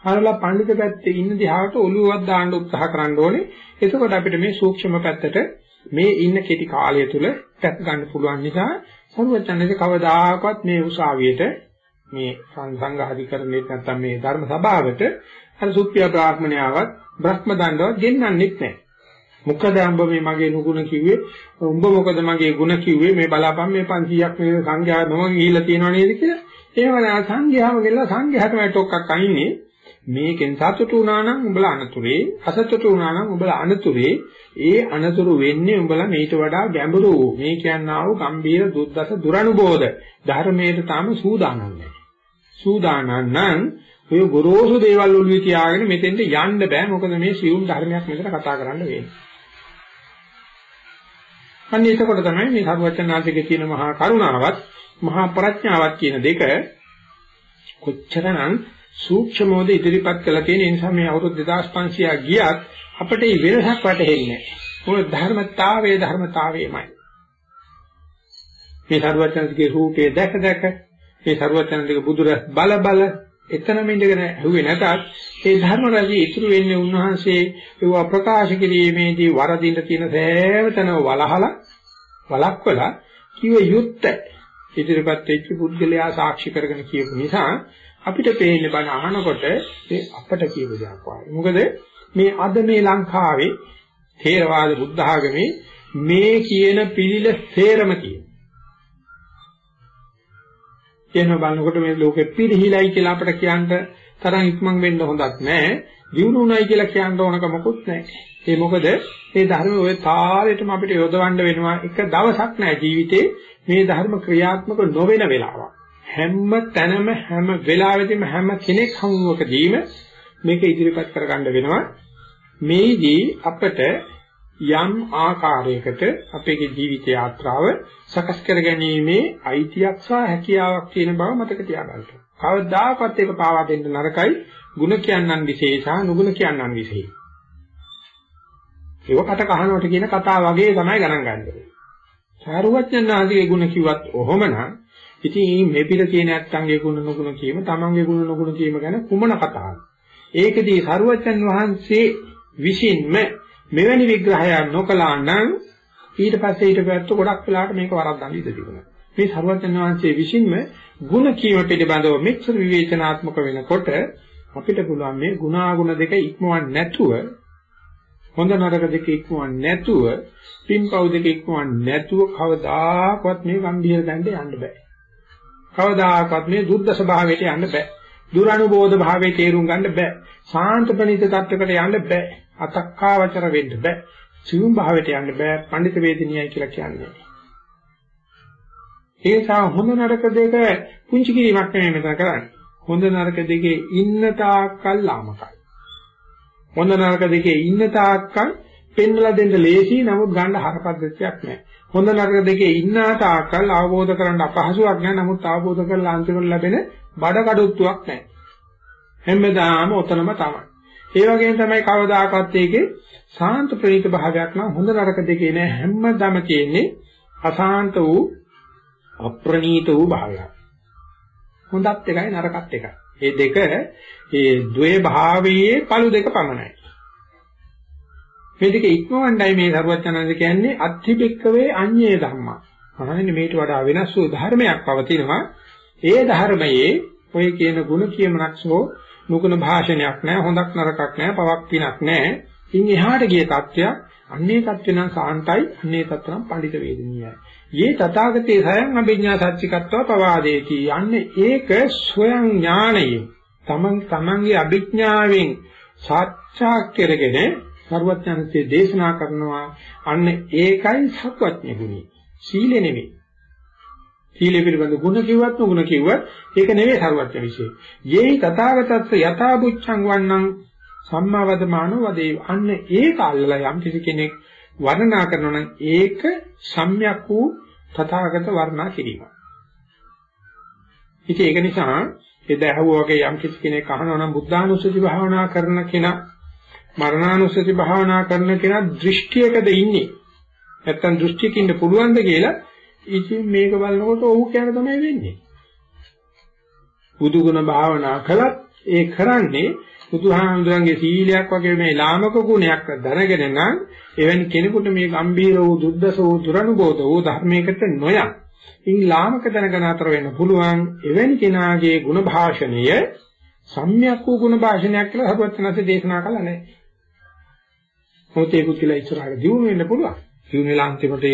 හරලා පඬිත පැත්තේ ඉන්න දිහාට ඔළුවවත් දාන්න උත්සාහ කරන්න ඕනේ. එතකොට අපිට මේ සූක්ෂම පැත්තට මේ ඉන්න කෙටි කාලය තුල දැක් ගන්න පුළුවන් නිසා සරුවචනයේ කවදාකවත් මේ උසාවියට මේ සංඝාධිකරණේ නැත්තම් මේ ධර්ම සභාවට අර සුප්පිය බ්‍රාහ්මණයාවත් බ්‍රහ්ම දණ්ඩවත් ගෙන්නන්නෙත් නැහැ. මොකද උඹ මේ මගේ නුගුණ කිව්වේ උඹ මොකද මගේ ಗುಣ කිව්වේ මේ බලාපන් මේ 500ක් මේ සංඝයා නම ගිහිල්ලා තියෙනව නේද කියලා. එහෙම නෑ සංඝයාම ගෙල්ලා සංඝයාටම ටොක්ක්ක් අයින්නේ. මේකෙන් සතුටු වුණා නම් උඹලා අනතුරේ අසතුටු වුණා නම් උඹලා අනතුරේ. ඒ අනතුරු වෙන්නේ උඹලා මේට වඩා ගැඹුරු. මේ කියන්නා වූ ගම්බීර දුද්දස දුරනුබෝධ ධර්මයට තාම සූදානම් නැහැ. සූදානම් නම් ඔය ගොරෝසු දේවල් ඔළුවේ තියාගෙන මෙතෙන්ට යන්න බෑ. මොකද මේ සියුම් ධර්මයක් මෙතන කතා කරන්න වෙන්නේ. අන්න එතකොට තමයි මේ සරුවචනාංශයේ තියෙන මහා කරුණාවත් මහා ප්‍රඥාවත් කියන දෙක කොච්චරනම් සූක්ෂමෝද ඉදිරිපත් කළ තියෙන නිසා මේ අවුරුදු 2500 ගියත් අපිට මේ වෙනසක් වැටහෙන්නේ නැහැ. මොකද ධර්මතාවයේ ධර්මතාවයමයි. මේ සරුවචනගේ රූපේ දැක දැක මේ සරුවචනගේ බුදුරස් බල බල එතනම ඉඳගෙන ඇහුවේ නැතත් ඒ ධර්ම රාජ්‍ය ඉතුරු වෙන්නේ උන්වහන්සේ ඒවා ප්‍රකාශ කිරීමේදී වරදින්න තියෙන සෑම වලහලා වලක්වලා කිව යුත්තේ ඉදිරිපත් වෙච්ච පුද්ගලයා සාක්ෂි කරගෙන කියපු නිසා අපිට පේන්නේ බණ අහනකොට ඒ අපට කියව දෙයක් වගේ. මොකද මේ අද මේ ලංකාවේ ථේරවාද බුද්ධ ආගමේ මේ කියන පිළිල සේරම කියන. කියන බලනකොට මේ ලෝකෙ පිරිහිලයි කියලා අපිට කියන්න තරම් ඉක්මන් වෙන්න හොඳක් නැහැ. දිනුනුයි කියලා කියන්න ඕනක මොකුත් නැහැ. ඒ මොකද මේ ධර්ම ඔය තාලෙටම අපිට යොදවන්න වෙනවා එක දවසක් නෑ ජීවිතේ මේ ධර්ම ක්‍රියාත්මක නොවන වෙලාවක්. හැම තැනම හැම වෙලාවෙදිම හැම කෙනෙක් හමුවකදීම මේක ඉදිරිපත් කරගන්න වෙනවා. මේදී අපිට යම් ආකාරයකට අපේ ජීවිත යාත්‍රාව සකස් කර ගැනීමේ අයිතියක් සහ හැකියාවක් තියෙන බව මතක තියාගන්න. කවදාකවත් ඒක පාවා දෙන්න නරකයි. ಗುಣ කියන්නන් විශේෂා නුගුණ කියන්නන් විශේෂයි. ඒක කට කහනවට කියන කතාව වගේ තමයි ගණන් ගන්නේ. සාරුවච්චන් ආදී ගුණ කිව්වත් ඔහොමනම් ඉතින් මේ පිට තියෙන නැත්තන්ගේ ගුණ නුගුණ කීම තමන්ගේ ගුණ නුගුණ කීම ගැන කුමන කතාවක්ද? ඒකදී සාරුවච්චන් වහන්සේ විසින්ම මෙවැනි විග්‍රහයක් නොකළා නම් ඊට පස්සේ ඊට පැත්ත ගොඩක් වෙලාවට මේක වරද්දන්න ඉඩ තිබුණා. මේ සරුවචන වහන්සේ විසින්ම ಗುಣ කීම පිළිබඳව මෙච්චර විවේචනාත්මක වෙනකොට අපිට පුළුවන් මේ ගුණාගුණ දෙක ඉක්මවන්නේ නැතුව හොඳ නරක දෙක ඉක්මවන්නේ නැතුව පින්පව් දෙක ඉක්මවන්නේ නැතුව කවදාකවත් මේ ගම්භීර දැනට යන්න බෑ. කවදාකවත් මේ දුද්ධ ස්වභාවයට යන්න බෑ. දුරනුබෝධ භාවයේ තේරුම් ගන්න බෑ. සාන්ත ප්‍රණීත tattවකට යන්න බෑ. අතක්කාවචර වෙන්න බෑ. සිවුම් භාවයට යන්න බෑ. පඬිත වේදිනියයි කියලා කියන්නේ. ඒ නිසා හොඳ නරක දෙක පුංචි කිරීමක් නෙමෙයි මෙතන කරන්නේ. හොඳ නරක දෙකේ ඉන්න තාක්කල් ලාමකයි. හොඳ නරක දෙකේ ඉන්න තාක්කල් පෙන්වලා දෙන්න ලේසි නමුත් ගන්න හරපද්ධතියක් නැහැ. හොඳ නරක දෙකේ ඉන්න තාක්කල් අවබෝධ කරගන්න අපහසුයක් නැහැ නමුත් අවබෝධ කරලා අන්තිමට ලැබෙන බඩ කඩුත්තුවක් නැහැ. හැමදාම ඔතනම තමයි. ඒ වගේම තමයි කවදාකවත් ඒකේ සාන්ත ප්‍රණීත භාවයක් නම් හොඳ නරක දෙකේ නෑ හැමදාම තියෙන්නේ අසාන්ත වූ අප්‍රණීත වූ භාවයක්. හොඳත් එකයි නරකත් එකයි. මේ දෙක මේ ද්වේ භාවයේ පළු දෙක පමණයි. මේ දෙක ඉක්මවන්නයි මේ සරුවචනන්ද කියන්නේ අත්‍තිබික්කවේ අඤ්ඤේ ධම්මා. මහණෙනි මේට වඩා වෙනස් වූ ධර්මයක් පවතිනවා. ඒ ධර්මයේ ඔය කියන ගුණ කියමනක් හෝ නුගුණ භාෂණයක් නැහැ, හොඳක් නරකක් නැහැ, පවක් පිනක් නැහැ. ඉන් එහාට ගිය தත්ත්වයක් අන්නේ தත්ත්ව නම් සාන්තයි, අන්නේ தත්ත්ව නම් පඬිත වේදනීයයි. යේ තථාගතේ සයන් අභිඥා සත්‍චිකත්ව පවාදේති. යන්නේ ඒක ස්වයං ඥාණයෙන් තමන් තමන්ගේ අභිඥාවෙන් සාක්ෂාත් කරගෙන සර්වඥාන්සේ දේශනා කරනවා අන්න ඒකයි සත්වඥ ගුණය. සීලෙ නෙවෙයි. සීලෙ පිළිබඳ ගුණ කිව්වත් නුගුණ කිව්වත් ඒක නෙවෙයි සර්වඥ විශේෂය. යේහි තථාගතස්ස යථා බුච්ඡං වන්නං සම්මා වදමානෝ වදේ අන්න ඒක අල්ලලා යම් කිසි කෙනෙක් වර්ණනා කරනවා නම් ඒක සම්‍යක් වූ තථාගත වර්ණනා කිරීම. ඉතින් ඒක නිසා එද ඇහුවා වගේ යම් කිසි කෙනෙක් අහනවා නම් බුද්ධානුස්සති භාවනා කරන කෙනා මරණානුස්සති භාවනා කරන කෙනා දෘෂ්ටියකද ඉන්නේ නැත්තම් දෘෂ්ටියක ඉන්න පුළුවන්ද කියලා ඉතින් මේක බලනකොට ඔව් කියන තමයි වෙන්නේ බුදු ගුණ භාවනා කළත් ඒ කරන්නේ බුදුහාමුදුරන්ගේ සීලයක් වගේ මේ ලාමක ගුණයක් දැනගෙන නම් එවැනි කෙනෙකුට මේ ගම්බීර වූ දුද්දස වූ දුරනුබෝධ වූ ධර්මයකට නොයන් ඉන් ලාමක දැනගෙන අතර වෙන්න පුළුවන් එවැනි කෙනාගේ ගුණ භාෂණය සම්‍යක් වූ ගුණ භාෂණයක් කියලා හරුවත්නසේ දේශනා කළා නැහැ. මොතේ කුතිලා ඉස්සරහට දියුණු වෙන්න පුළුවන්. දියුණු වෙලා අන්තිමට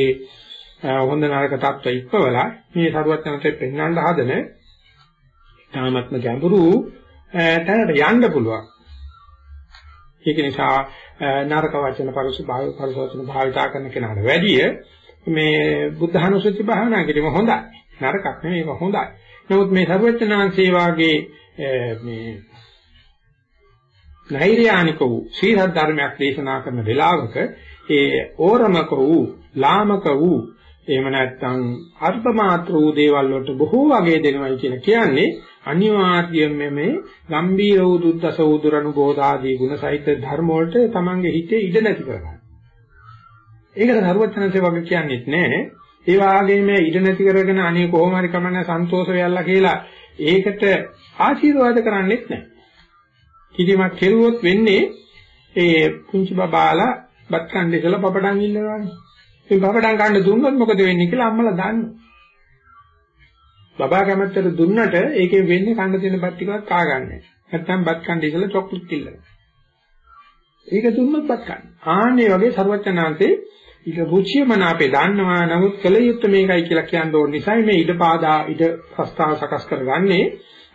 හොඳ නරක තත්ත්ව ඉක්මවලා මේ සරුවත්නසේ පෙන්වන්න හදන තාමත්ම ගැඹුරු තැනට යන්න පුළුවන්. ඒක නිසා නරක වචන පරිස පරිස වචන භාවිතා කරන කෙනාට වැඩිය මේ බුද්ධහනුසුති භාවනා කිරීම හොඳයි. නරකක් නෙවෙයි ඒක හොඳයි. නමුත් මේ සර්වඥාන්සේ වාගේ මේ නෛර්යානික වූ ශ්‍රී ධර්මයක් දේශනා කරන වෙලාවක ඒ ඕරමක වූ ලාමක වූ එහෙම නැත්නම් අල්ප මාත්‍ර වූ දේවල් වලට බොහෝ වගේ දෙනවයි කියලා කියන්නේ අනිවාර්යයෙන්ම මේ ගම්බීර වූ දුද්දස උදුරණු ආදී ගුණ සහිත ධර්ම වලට තමන්ගේ හිතේ ඉඩ නැති කරගන්න. ඒකට සරුවචනන්සේ වගේ කියන්නේත් නෑ. ඒ වාගේම ඉඩ නැති කරගෙන අනේ කොහොම හරි කමන්න සන්තෝෂ වෙයල්ලා කියලා ඒකට ආශිර්වාද කරන්නේත් නෑ. කිසිමක් කෙරුවොත් වෙන්නේ ඒ පුංචි බබාලා බත් කන්නේ කියලා පපඩම් ඉල්ලනවානේ. මේ බබඩම් ගන්න දුන්නොත් මොකද වෙන්නේ කියලා අම්මලා දන්නවා. බබා කැමැත්තට දුන්නට ඒකෙන් වෙන්නේ කන්න තියෙන බත් ටිකවත් කා ගන්නෑ. නැත්තම් බත් කන්න ඉස්සලා චොක්ලට් කිල්ලනවා. ඒක දුන්නොත් බත් කන්න. ආන්නේ වගේ ਸਰවඥාන්තේ ඊට රුචියමන අපේ දන්නවා නමුත් කල යුත්තේ මේකයි කියලා කියන්න ඕන නිසා මේ ඉඩ පාදා ඉඩ ප්‍රස්තාව සකස් කරගන්නේ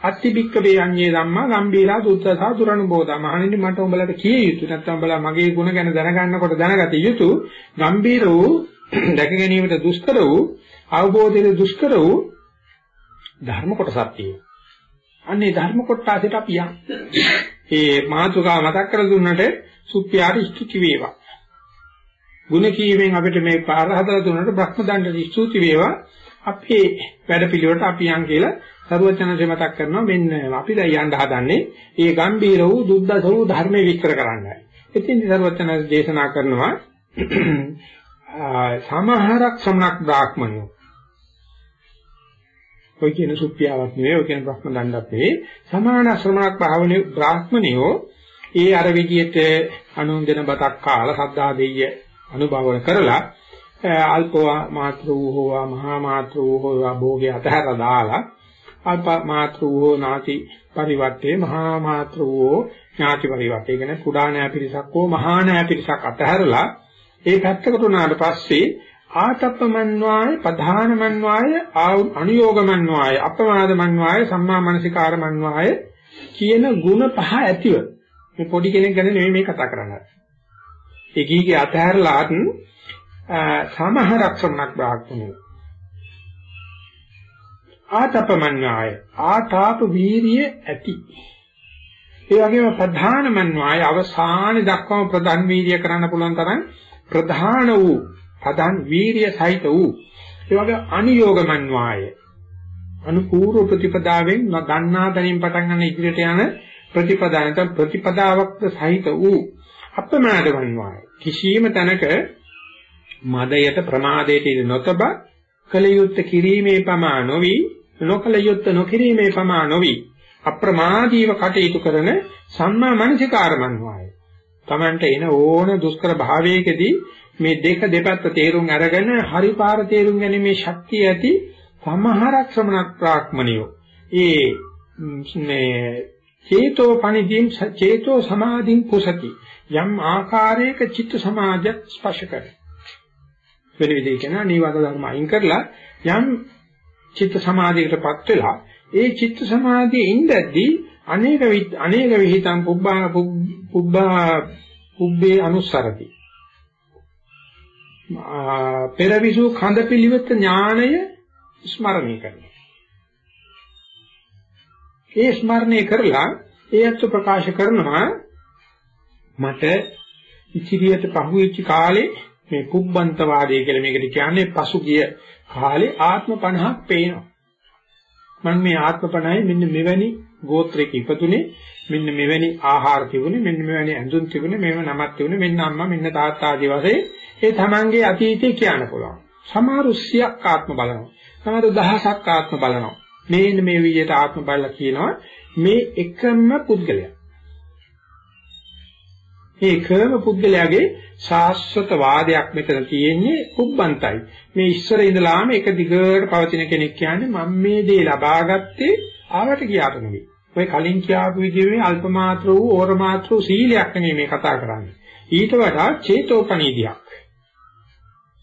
අත්තිබික්ක වේ අඤ්ඤේ ධම්මා ගම්බීලා දුත්තා දුරනුබෝධා මහණෙනි මට උඹලට කිය යුතු නැත්නම් උඹලා මගේ ගුණ ගැන දැනගන්නකොට දැනගත යුතු ගම්බීර වූ දැක ගැනීමට දුෂ්කර වූ අවබෝධයේ දුෂ්කර වූ ධර්ම කොටසක් තියෙනවා. අන්නේ ධර්ම කොටසට අපි යන්. ඒ මාතුකා මතක් කරලා දුන්නට සුප්පියාට ස්තුති වේවා. ගුණ කීමෙන් අපිට මේ පාර හදලා දුන්නට බ්‍රහ්ම දණ්ඩ ස්තුති වේවා. අපේ වැඩ පිළිවෙලට අපි යන් කියලා සරුවචනසේ මතක් කරනවා මෙන්න අපි දැන් යන්න හදන්නේ ඒ ගම්බීර වූ දුද්දස වූ ධර්මයේ විස්තර කරන්නයි. ඉතින් සරුවචනසේ දේශනා කරනවා සමහරක් සමනක් බ්‍රාහ්මණයෝ ඔය කියන සුප්පියාවක් නෙවෙයි ඔය කියන බ්‍රහ්ම දණ්ඩක් නෙවෙයි සමාන ශ්‍රමණක් භාවනේ බ්‍රාහ්මණයෝ ඒ අර විදියට අනුන්දෙන බතක් කාලා සද්දා දෙය අනුභවන කරලා අල්ප මාත්‍ර වූ හෝවා මහා මාත්‍ර වූ හෝවා භෝගේ අතහැර දාලා අල්ප මාත්‍ර වූ නාති පරිවර්තේ මහා මාත්‍ර වූ ඥාති පරිවර්තේ කියන කුඩා නෑ පිරිසක් හෝ මහා නෑ පිරිසක් අතහැරලා ඒ පැත්තකට උනාට පස්සේ ආතප්පමන්්වාය ප්‍රධානමන්්වාය අනුയോഗමන්්වාය අපමාදමන්්වාය සම්මා මනසිකාරමන්්වාය කියන ಗುಣ පහ ඇතිව මේ පොඩි කෙනෙක් ගැන නෙමෙයි මේ කතා කරන්නේ. එකීගේ අතහැරලාත් සමහරක් සම්මක් බ්‍රාහ්මණය. ආතපමන්්වාය ආතාප වීරිය ඇති. ඒ වගේම ප්‍රධානමන්්වාය අවසානයේ දක්වාම ප්‍රධාන වීරිය කරන්න පුළුවන් තරම් ප්‍රධාන වූ පදන් වීරිය සහිත වූ ඒ වගේ අනුയോഗමන්වාය අනුපූර්ව ප්‍රතිපදාවෙන් ගන්නා තැනින් පටන් ගන්න ඉදිරියට යන ප්‍රතිපදානත ප්‍රතිපදාවක්ද සහිත වූ අප්‍රමාදවන්වාය කිසියම් තැනක මදයට ප්‍රමාදයට ඉඳ නොතබ කලියුත් කිරීමේ පමා නොවි නොකලියුත් නොකිරීමේ පමා නොවි අප්‍රමාදීව කටයුතු කරන සම්මා මනසිකාරමන්වාය තමන්ට එන ඕන දුෂ්කර භාවයකදී මේ දෙක දෙපැත්ත තේරුම් අරගෙන හරි පාර තේරුම් ගැනීමේ ශක්තිය ඇති සමහරක් ශ්‍රමණක් ප්‍රාක්‍මනියෝ ඒ මේ චේතෝ පණිදීන් චේතෝ සමාධින් කුසති. යම් ආකාරයක චිත්ත සමාධිය ස්පර්ශ කර වෙන විදිහකින් නීවර ධර්ම අයින් කරලා යම් චිත්ත සමාධියකටපත් වෙලා ඒ චිත්ත සමාධියේ ඉඳද්දී අනේක අනේක විහිතම් පුබ්බා පුබ්බා පුබ්බේ අනුස්සරති. පෙරවිසු කඳ පිළිවෙත් ඥාණය ස්මරණය කරනවා. ඒ ස්මරණය කරලා ඒ අත්ව ප්‍රකාශ කරනවා මට ඉචිරියට පහුවෙච්ච කාලේ මේ පුබ්බන්තවාදය කියලා මේකට කියන්නේ පසුගිය කාලේ ආත්ම 50ක් පේනවා. මම මේ ආත්ම 50යි මෙන්න මෙවැනි ගෝත්‍රයක ඉපදුනේ මෙන්න මෙවැනි ආහාර තිබුණේ මෙන්න මෙවැනි ඇඳුම් තිබුණේ මෙව නමක් තිබුණේ මෙන්න අම්මා මෙන්න තාත්තා ආදී වශයෙන් ඒ තමන්ගේ අතීතේ කියන්න පුළුවන්. සමහරු 100ක් ආත්ම බලනවා. සමහරු දහසක් ආත්ම බලනවා. මේන්න මේ විදිහට ආත්ම බලලා කියනවා මේ එකම පුද්ගලයා. මේ එකම පුද්ගලයාගේ ශාස්ත්‍රත වාදයක් මෙතන තියෙන්නේ කුබ්බන්තයි. මේ ඉස්සර ඉඳලාම එක දිගට පවතින කෙනෙක් කියන්නේ මම මේ දේ ලබාගත්තේ ආවට ගියාට නෙවෙයි. ඔය කලින් කියාපු විදිහේ අල්ප මාත්‍ර වූ ඕර මාත්‍ර වූ සීලයක් නෙමෙයි මේ කතා කරන්නේ. ඊට වඩා චේතෝපනීදියක්.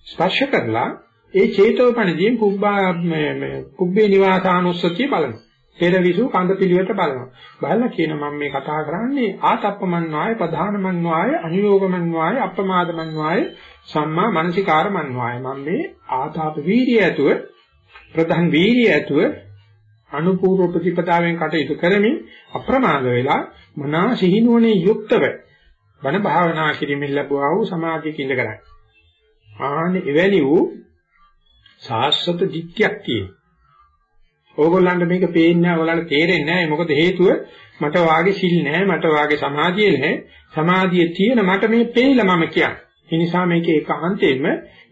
ස්පර්ශ කරලා ඒ චේතෝපනදීන් කුබ්බා මේ කුබ්බේ නිවාසානුස්සතිය බලනවා. පෙරවිසු කඳ පිළිවෙත බලනවා. බලලා කියන මම මේ කතා කරන්නේ ආතප්පමන්්වාය ප්‍රධානමන්්වාය අනුയോഗමන්්වාය අප්‍රමාදමන්්වාය සම්මා මානසිකාරමන්්වාය මම මේ ආතාප වීර්යය ඇතුව ප්‍රධාන වීර්යය ඇතුව අනුපූර්ව ප්‍රතිපදාවෙන් කටයුතු කරමින් අප්‍රමාද වෙලා මනා සිහිනුවනේ යුක්තව බණ භාවනා කිරීමෙන් ලැබුවා වූ සමාධියක ඉඳ කරන්නේ. ආනේ එවැනි වූ සාස්වත දික්තියක් තියෙනවා. ඕගොල්ලන්ට මේක පේන්නේ නැහැ, ඔයාලට තේරෙන්නේ නැහැ. මොකද හේතුව මට වාගේ සිල් නැහැ, මට වාගේ සමාධිය නැහැ. සමාධිය තියෙන මට මේ පේලා මම කියන්නේ. ඒ නිසා මේක ඒකාන්තයෙන්ම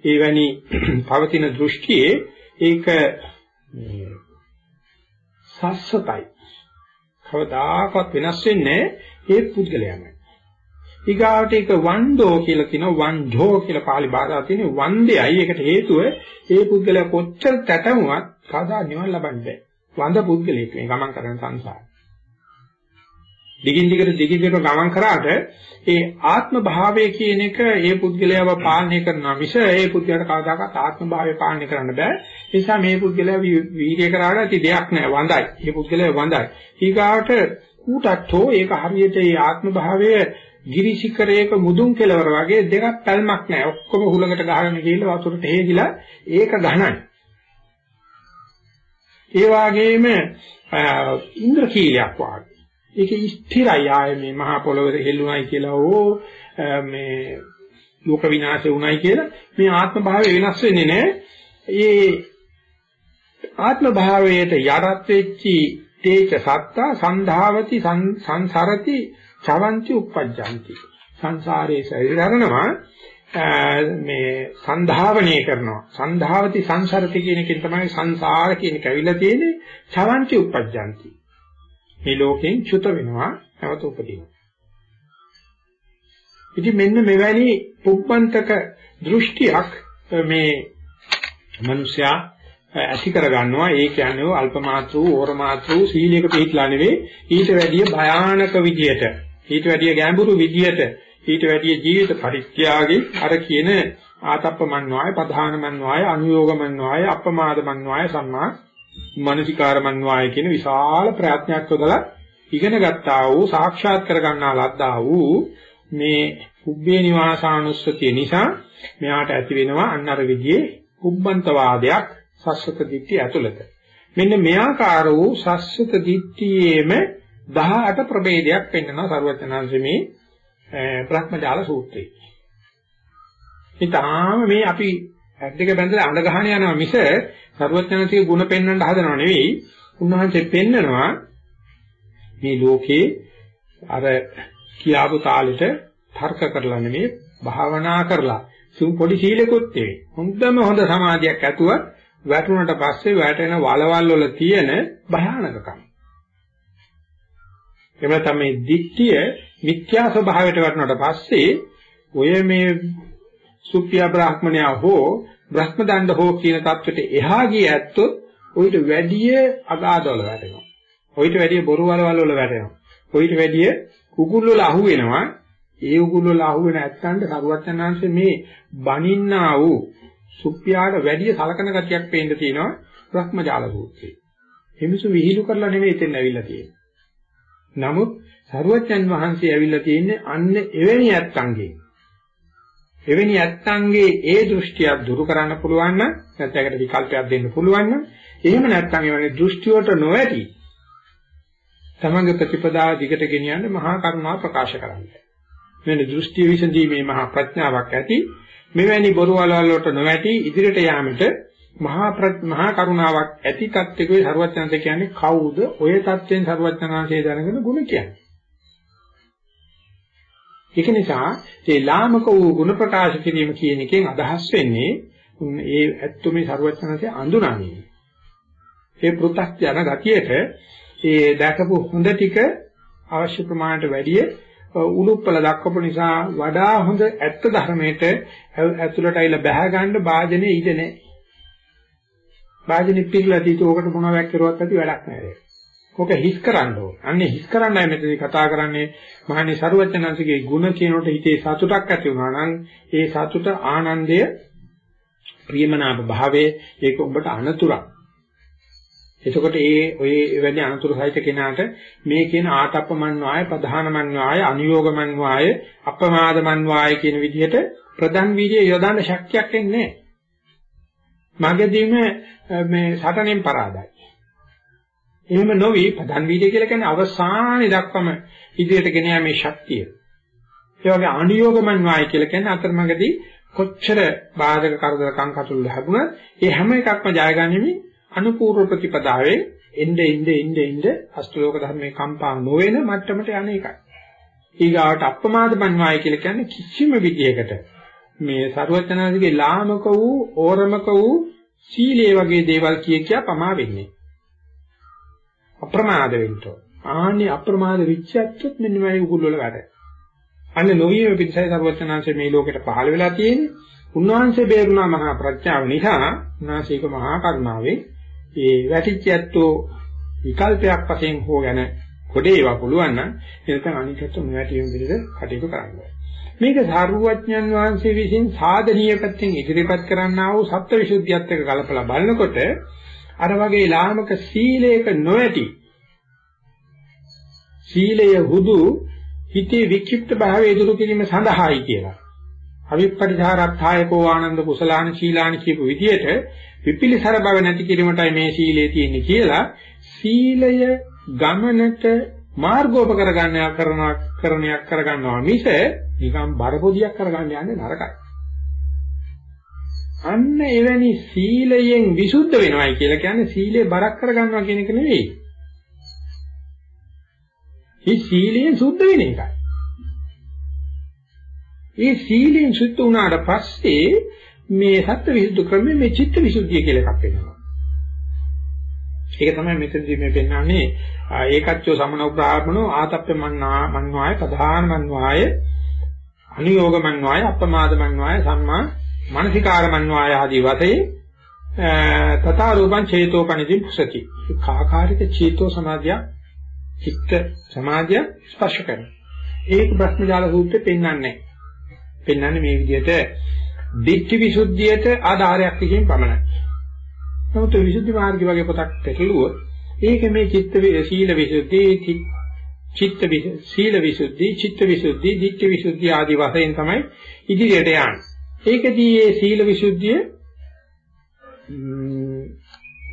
එවැනි පවතින දෘෂ්ටියේ ඒක සස්සතයි. කවදාකවත් වෙනස් වෙන්නේ ඒ පුද්ගලයාමයි. ඊගාවට ඒක වන්දෝ කියලා කියනවා වන්ධෝ කියලා පාලි භාෂාවේ තියෙන වන්දයයි ඒකට හේතුව ඒ පුද්ගලයා කොච්චර තැටමුවත් කවදා නිවන් ලබන්නේ වඳ පුද්ගලෙක් මේ ගමන් කරන සංසාරේ. දිගින් දිගට දිගින් දිගට ගමන් කරාට ඒ ආත්ම භාවය කියන එක ඒ පුද්ගලයාව පාලනය කරනවා මිස ඒ පුද්ගලයාට කවදාකවත් ආත්ම භාවය පාලනය කරන්න බෑ. ඒ නිසා මේ පුද්ගලයා වීර්ය කරාට ඇති දෙයක් නෑ වඳයි. මේ පුද්ගලයා වඳයි. ඊගාවට කූටත්තෝ ඒක හරියට ඒ ආත්ම භාවය ගිරිශිකරයක මුදුන් කෙලවර වගේ දෙකක් පැල්මක් නැහැ. ඔක්කොම හුලඟට ගහගෙන ගිහිල්ලා වතුරට හේදිලා ඒක ඝනයි. ඒ වගේම ඉන්ද්‍රකීලයක් වාගේ. ඒක ස්ථිරයි ආයේ මේ මහා පොළොවේ හෙල්ලුණයි කියලා ඕ මේ ලෝක විනාශය වුණයි කියලා මේ ආත්ම භාවය වෙනස් වෙන්නේ නැහැ. ඒ ආත්ම භාවයට යටත් වෙච්චි තේච සත්තා සන්ධාවති සංසරති චවන්ති උප්පජ්ජಂತಿ. සංසාරයේ ශරීරණනවා මේ සන්ධාවණය කරනවා. සන්ධාවති සංසරති කියන එකෙන් තමයි සංසාර කියන එක ඇවිල්ලා තියෙන්නේ. චවන්ති උප්පජ්ජಂತಿ. මේ ලෝකෙන් චුත වෙනවා නැවත උපදිනවා. ඉතින් මෙන්න මෙවැනි පුබ්බන්තක දෘෂ්ටියක් මේ මිනිසයා ඇති කර ගන්නවා ඒ කියන්නේ අල්පමාත්‍රු ඕරමාත්‍රු සීලයක පිටලා නෙවෙයි ඊට වැඩිය භයානක විදියට ඊට වැඩිය ගැඹුරු විදියට ඊට වැඩිය ජීවිත පරිත්‍යාගී අර කියන ආතප්පමන්්වාය ප්‍රධානමන්්වාය අනුയോഗමන්්වාය අප්‍රමාදමන්්වාය සම්මා මනසිකාරමන්්වාය කියන විශාල ප්‍රයත්නයක් යොදලා ඉගෙන ගත්තා වූ සාක්ෂාත් කර ගන්නා ලද්දා වූ මේ කුබ්බේ නිවාසානුස්සතිය නිසා මෙයාට ඇති වෙනවා අන්න අර විදිහේ කුබ්බන්ත වාදයක් සස්සත දිට්ඨිය ඇතුළත. මෙන්න මෙයාකාර වූ සස්සත දිට්ඨියේම 18 ප්‍රභේදයක් පෙන්වනවා සරුවචනාංශ මේ බ්‍රහ්මජාල සූත්‍රයේ. ඉතාලම මේ අපි ඇද්දක බැඳලා අඬ ගහන යනවා මිස සරුවචනාංශයේ ಗುಣ පෙන්වන්න හදනව නෙවෙයි. උන්වහන්සේ පෙන්නනවා මේ ලෝකේ අර කියාපු තාලෙට තර්ක කරලා නෙවෙයි භාවනා කරලා සුම් පොඩි සීලෙකුත් නෙවෙයි. හොඳම හොඳ සමාධියක් ඇතුව වැටුණට පස්සේ වැටෙන වලවල් වල තියෙන භයානකකම. එහෙම නැත්නම් මේ දික්තිය මිත්‍යා ස්වභාවයට වටනට පස්සේ ඔය මේ සුප්පියා බ්‍රාහ්මණයා හෝ බ්‍රහ්මදණ්ඩ හෝ කියන தත්වෙට එහා ගිය ඇත්තොත් ඔయిత වැඩිය අගාදවල වැටෙනවා. ඔయిత වැඩිය බොරු වලවල් වල වැටෙනවා. ඔయిత වැඩිය කුකුල් වල අහු වෙනවා. ඒ උගුල් වල අහු වෙන ඇත්තන්ට සරුවචනාංශ මේ බනින්නා වූ සුප්පියාට වැඩිය සලකන ගතියක් පේන්න තියෙනවා රක්මජාල සූත්‍රයේ. හිමිසු විහිළු කරලා නෙමෙයි එතෙන් ඇවිල්ලා තියෙන්නේ. නමුත් සරුවච්චන් වහන්සේ ඇවිල්ලා තියෙන්නේ අන්න එවැනි ඇත්තන්ගේ. එවැනි ඇත්තන්ගේ ඒ දෘෂ්ටියක් දුරු කරන්න පුළුවන් නම් නැත්නම් ඒකට විකල්පයක් දෙන්න පුළුවන් නම් එහෙම නැත්නම් එවැනි දෘෂ්ටියට නොඇති තමන්ගේ ප්‍රතිපදාව දිගට ගෙනියන්න මහා කරුණාව ප්‍රකාශ කරන්න. මෙන්න දෘෂ්ටි විසඳීමේ මහා ප්‍රඥාවක් ඇති මෙවැනි බොරු වලවල් වලට නොවැටි ඉදිරියට යාමට මහා මහා කරුණාවක් ඇති තත්ත්වයේ ਸਰවඥාන්ත කියන්නේ කවුද? ඔය தත්ත්වෙන් ਸਰවඥාන්සේ දැනගෙන ගුණ කියන්නේ. ඒක නිසා මේ ලාමක වූ ගුණ ප්‍රකාශ කිරීම කියන එකෙන් අදහස් වෙන්නේ ඒ ඇත්ත මේ ਸਰවඥාන්සේ අඳුනන්නේ. ඒ පෘථක් යන ගතියට ඒ දැකපු හොඳ ටික අවශ්‍ය ප්‍රමාණයට වැඩිය උලුප්පල දක්වපු නිසා වඩා හොඳ ඇත්ත ධර්මයට ඇතුළටයිලා බැහැ ගන්න වාදනේ ඉඳ නැහැ. වාජනේ පිළිලා දීතු ඔකට මොනවක් කරුවත් ඇති වැඩක් නැහැ. ඔක හිස් කරන්න ඕන. අන්නේ හිස් කරන්නයි මෙතනදී කතා කරන්නේ මහණේ සරුවචනංශගේ ಗುಣ කියනකොට හිතේ සතුටක් ඇති වුණා නම් ඒ සතුට ආනන්දය ප්‍රියමනාප භාවයේ ඒක ඔබට අනතුරක්. එතකොට ඒ ඔය එවැනි අනතුරු සහිත කෙනාට මේ කියන ආතප්පමන්්වාය ප්‍රධානමන්්වාය අනුയോഗමන්්වාය අපමාදමන්්වාය කියන විදිහට ප්‍රධාන වීර්ය යොදන්න ශක්තියක් එන්නේ නැහැ. මගදීම මේ සටනෙන් පරාදයි. එහෙම නොවි ප්‍රධාන වීර්ය කියලා කියන්නේ අවසානයේ දක්වම ඉදිරියට ගෙන යාමේ ශක්තිය. ඒ වගේ අනුയോഗමන්වාය කියලා කියන්නේ අතරමඟදී කොච්චර බාධක කරදර කංකටොළු ලැබුණත් ඒ හැම එකක්ම ජයගනිමින් අනුපූර්ව ප්‍රතිපදාවේ එnde එnde එnde එnde අෂ්ටලෝක ධර්මයේ කම්පා නොවන මට්ටමට යන එකයි. ඊගාවට අප්‍රමාද බන්වායි කියලා කියන්නේ කිසිම විදියකට මේ ਸਰුවචනාසිකේ ලාමක වූ ඕරමක වූ සීලේ වගේ දේවල් කිය කියා පමා වෙන්නේ. අප්‍රමාද වෙන්න. ආනි අප්‍රමාද විච්ඡත්තුත් මෙන්න මේ උගුල් වල වැඩ. අන්න නොවිය පිටසයි ਸਰුවචනාංශේ මේ ලෝකෙට පහළ වෙලා තියෙන්නේ. උන්වහන්සේ බේරුණා මහා ප්‍රඥාව නිසා උන්වහන්සේක මහා කරුණාවේ ඒ වැටිච්චයත්ෝ විකල්පයක් වශයෙන් හෝ ගැන කොටේවා පුළුවන් නම් එතන අනිකත් මේ වැටීම පිළිද කටයුතු කරන්න. මේක සාරුවඥන් වහන්සේ විසින් සාධනීය පැත්තෙන් ඉදිරිපත් කරන්නා වූ සත්‍වවිසුද්ධියත් එක්ක කලපලා බලනකොට අර වගේ ලාමක සීලයක නොඇති සීලය හුදු හිතේ වික්ෂිප්ත භාවය ඉදිරි කිරීම සඳහායි කියලා. අවිපරිධාරත්ථායකෝ ආනන්ද කුසලාන ශීලාන කියපු විදිහට විපිලිසර බව නැති කිරීමටයි මේ සීලය තියෙන්නේ කියලා සීලය ගමනට මාර්ගෝපකර ගන්න කරනවා කරණයක් කරගන්නවා මිස නිකම් බරපොදියක් කරගන්න යන්නේ නරකයි. අන්න එවැනි සීලයෙන් විසුද්ධ වෙනවයි කියලා කියන්නේ සීලේ බරක් කරගන්නවා කියන එක නෙවෙයි. මේ සීලයෙන් සුද්ධ වෙන එකයි. ඒ සීලයෙන් සුද්ධ වුණාට පස්සේ මේ සත්‍ය විසුද්ධි ක්‍රමයේ මේ චිත්ත විසුද්ධිය කියලා එකක් වෙනවා. ඒක තමයි මෙතනදී මේ පෙන්වන්නේ ඒකච්චෝ සමන උප්‍රාහමනෝ ආතප්ප මන්නා මන්වාය ප්‍රධාන මන්වාය අනුയോഗ මන්වාය අප්‍රමාද මන්වාය සම්මා මානසිකාර මන්වාය ආදී වශයෙන් තථා රූපං චේතෝ පනිදින් පුසති. කාකාරික චේතෝ සමාධිය චිත්ත සමාධිය ස්පර්ශ කරනවා. ඒක බ්‍රහ්මජාල සූත්‍රේ පෙන්වන්නේ නැහැ. පෙන්වන්නේ මේ විදිහට දිට්ඨි විසුද්ධියට ආධාරයක් විදිහින් පමණයි. නමුත් විසුද්ධි මාර්ගය වගේ පොතක් පැටලුවොත් ඒක මේ චිත්ත සීල විසුද්ධි චිත්ත සීල විසුද්ධි චිත්ත විසුද්ධි දිට්ඨි විසුද්ධි ආදී වශයෙන් තමයි ඉදිරියට යන්නේ. ඒකදී මේ සීල විසුද්ධිය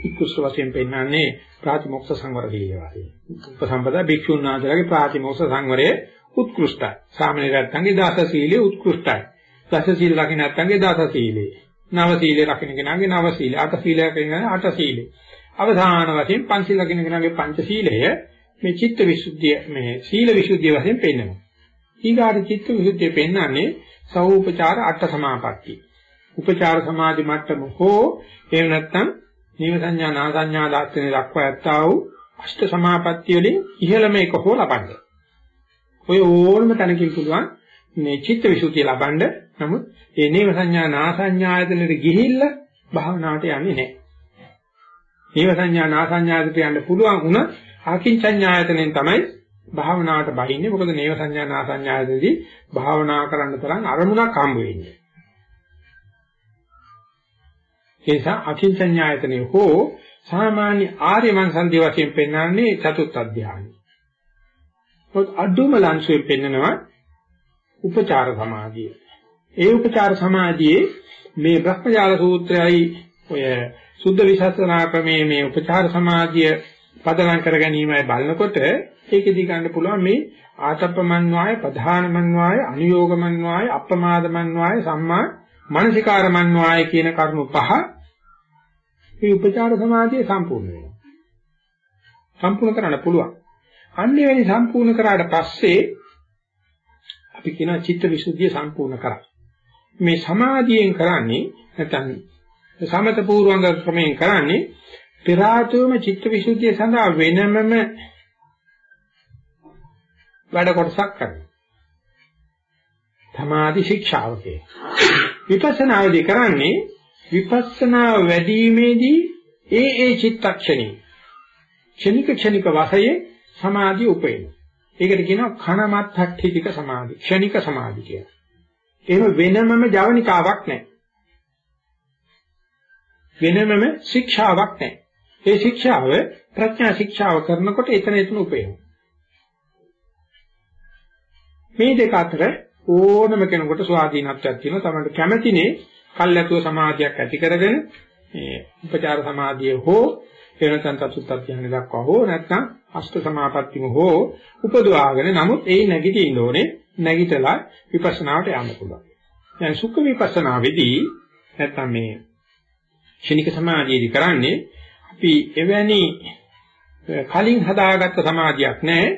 උත්කෘෂ්ඨ වශයෙන් පෙන්වන්නේ ප්‍රාතිමොක්ෂ සංවර වේවාදී. උපසම්පදා භික්ෂුන් වහන්සේලාගේ ප්‍රාතිමොක්ෂ සංවරයේ උත්කෘෂ්ඨයි. සාමාන්‍ය රැත්තන්ගේ දාස සීලයේ උත්කෘෂ්ඨයි. දස සීල රකින්න නැත්නම්ගේ දස සීලේ. නව සීලේ රකින්න කෙනාගේ නව සීලේ. අට සීලය රකින්න අට සීලේ. අවධාන වශයෙන් පංච සීල රකින්න කෙනාගේ පංච සීලය මේ චිත්ත විසුද්ධිය මේ සීල විසුද්ධිය වශයෙන් පෙන්වනවා. ඊගාට චිත්ත විසුද්ධිය පෙන්වන්නේ සෞපචාර අට සමාපatti. උපචාර සමාධි මට්ටම හෝ එහෙම නැත්නම් නීව සංඥා නා සංඥා දාස්තනේ දක්වා ඇත්තා වූ අෂ්ට සමාපatti වලින් ඉහළම එක හෝ ලබන්නේ. ඔය ඕනම තැනකින් පුළුවන් මේ චිත්ත විසුද්ධිය ලබන්න නමුත් ඒ නේව සංඥා නාසඤ්ඤායතනෙට ගිහිල්ලා භාවනාවට යන්නේ නැහැ. නේව සංඥා නාසඤ්ඤායතනට යන්න පුළුවන් වුණා ආකින්චඤ්ඤායතනෙන් තමයි භාවනාවට බහින්නේ. මොකද නේව සංඥා නාසඤ්ඤායතනදී භාවනා කරන්න තරම් අරමුණක් හම්බ වෙන්නේ. ඒ නිසා අකින්චඤ්ඤායතනෙ හෝ සාමාන්‍ය ආර්ය මංසන්දී වශයෙන් පෙන්වන්නේ චතුත් අධ්‍යානයි. පොත් අඩුම ලංශයෙන් පෙන්නනවා උපචාර සමාධිය. ඒ උපචාර සමාධියේ මේ බ්‍රහ්මජාල සූත්‍රයයි ඔය සුද්ධ විසස්සනා ක්‍රමයේ මේ උපචාර සමාධිය පදනම් කර ගැනීමයි බලනකොට ඒකෙදි ගන්න පුළුවන් මේ ආතප්පමන්්වාය ප්‍රධානමන්්වාය අනුയോഗමන්්වාය අප්‍රමාදමන්්වාය සම්මා මානසිකාරමන්්වාය කියන කරුණු පහ මේ උපචාර සමාධිය සම්පූර්ණ වෙනවා. සම්පූර්ණ කරන්න පුළුවන්. අන්නේ වෙලේ සම්පූර්ණ කරාට පස්සේ අපි කියනවා චිත්ත විසුද්ධිය සම්පූර්ණ කරා. මේ සමාධියෙන් කරන්නේ නැත්නම් සමත පූර්වංග ක්‍රමයෙන් කරන්නේ පෙරාතුම චිත්ත විසුද්ධිය සඳහා වෙනමම වැඩ කොටසක් කරනවා. සමාධි ශික්ෂාවකේ. විපස්සනාවේදී කරන්නේ විපස්සනා වැඩිීමේදී ඒ ඒ චිත්තක්ෂණේ ක්ෂණික ක්ෂණික වාසයේ සමාධිය උපේන. ඒකට කියනවා කණමත්ථට්ඨිතික සමාධි, ක්ෂණික සමාධි කියලා. එහෙම වෙනමම ජවනිකාවක් නැහැ. වෙනමම ශික්ෂාවක් නැහැ. ඒ ශික්ෂාව ප්‍රඥා ශික්ෂාව කරනකොට එතන එතන උපේනවා. මේ දෙක අතර ඕනම කෙනෙකුට ස්වාධීනත්වයක් තියෙනවා. තමයි කැමැතිනේ කල්ැතුව සමාධියක් ඇති කරගෙන මේ උපචාර සමාධිය හෝ එනතන් චතුත්ථ ඥාන දක්වා හෝ නැත්නම් අෂ්ට සමාපත්තිම හෝ උපදවාගෙන නමුත් ඒ නැගිටින්න ඕනේ නැගිටලා විපස්සනාවට යන්න පුළුවන්. දැන් සුඛ විපස්සනාවේදී නැත්නම් මේ ක්ෂණික සමාධියේදී කරන්නේ අපි එවැනි කලින් හදාගත්ත සමාධියක් නැහැ.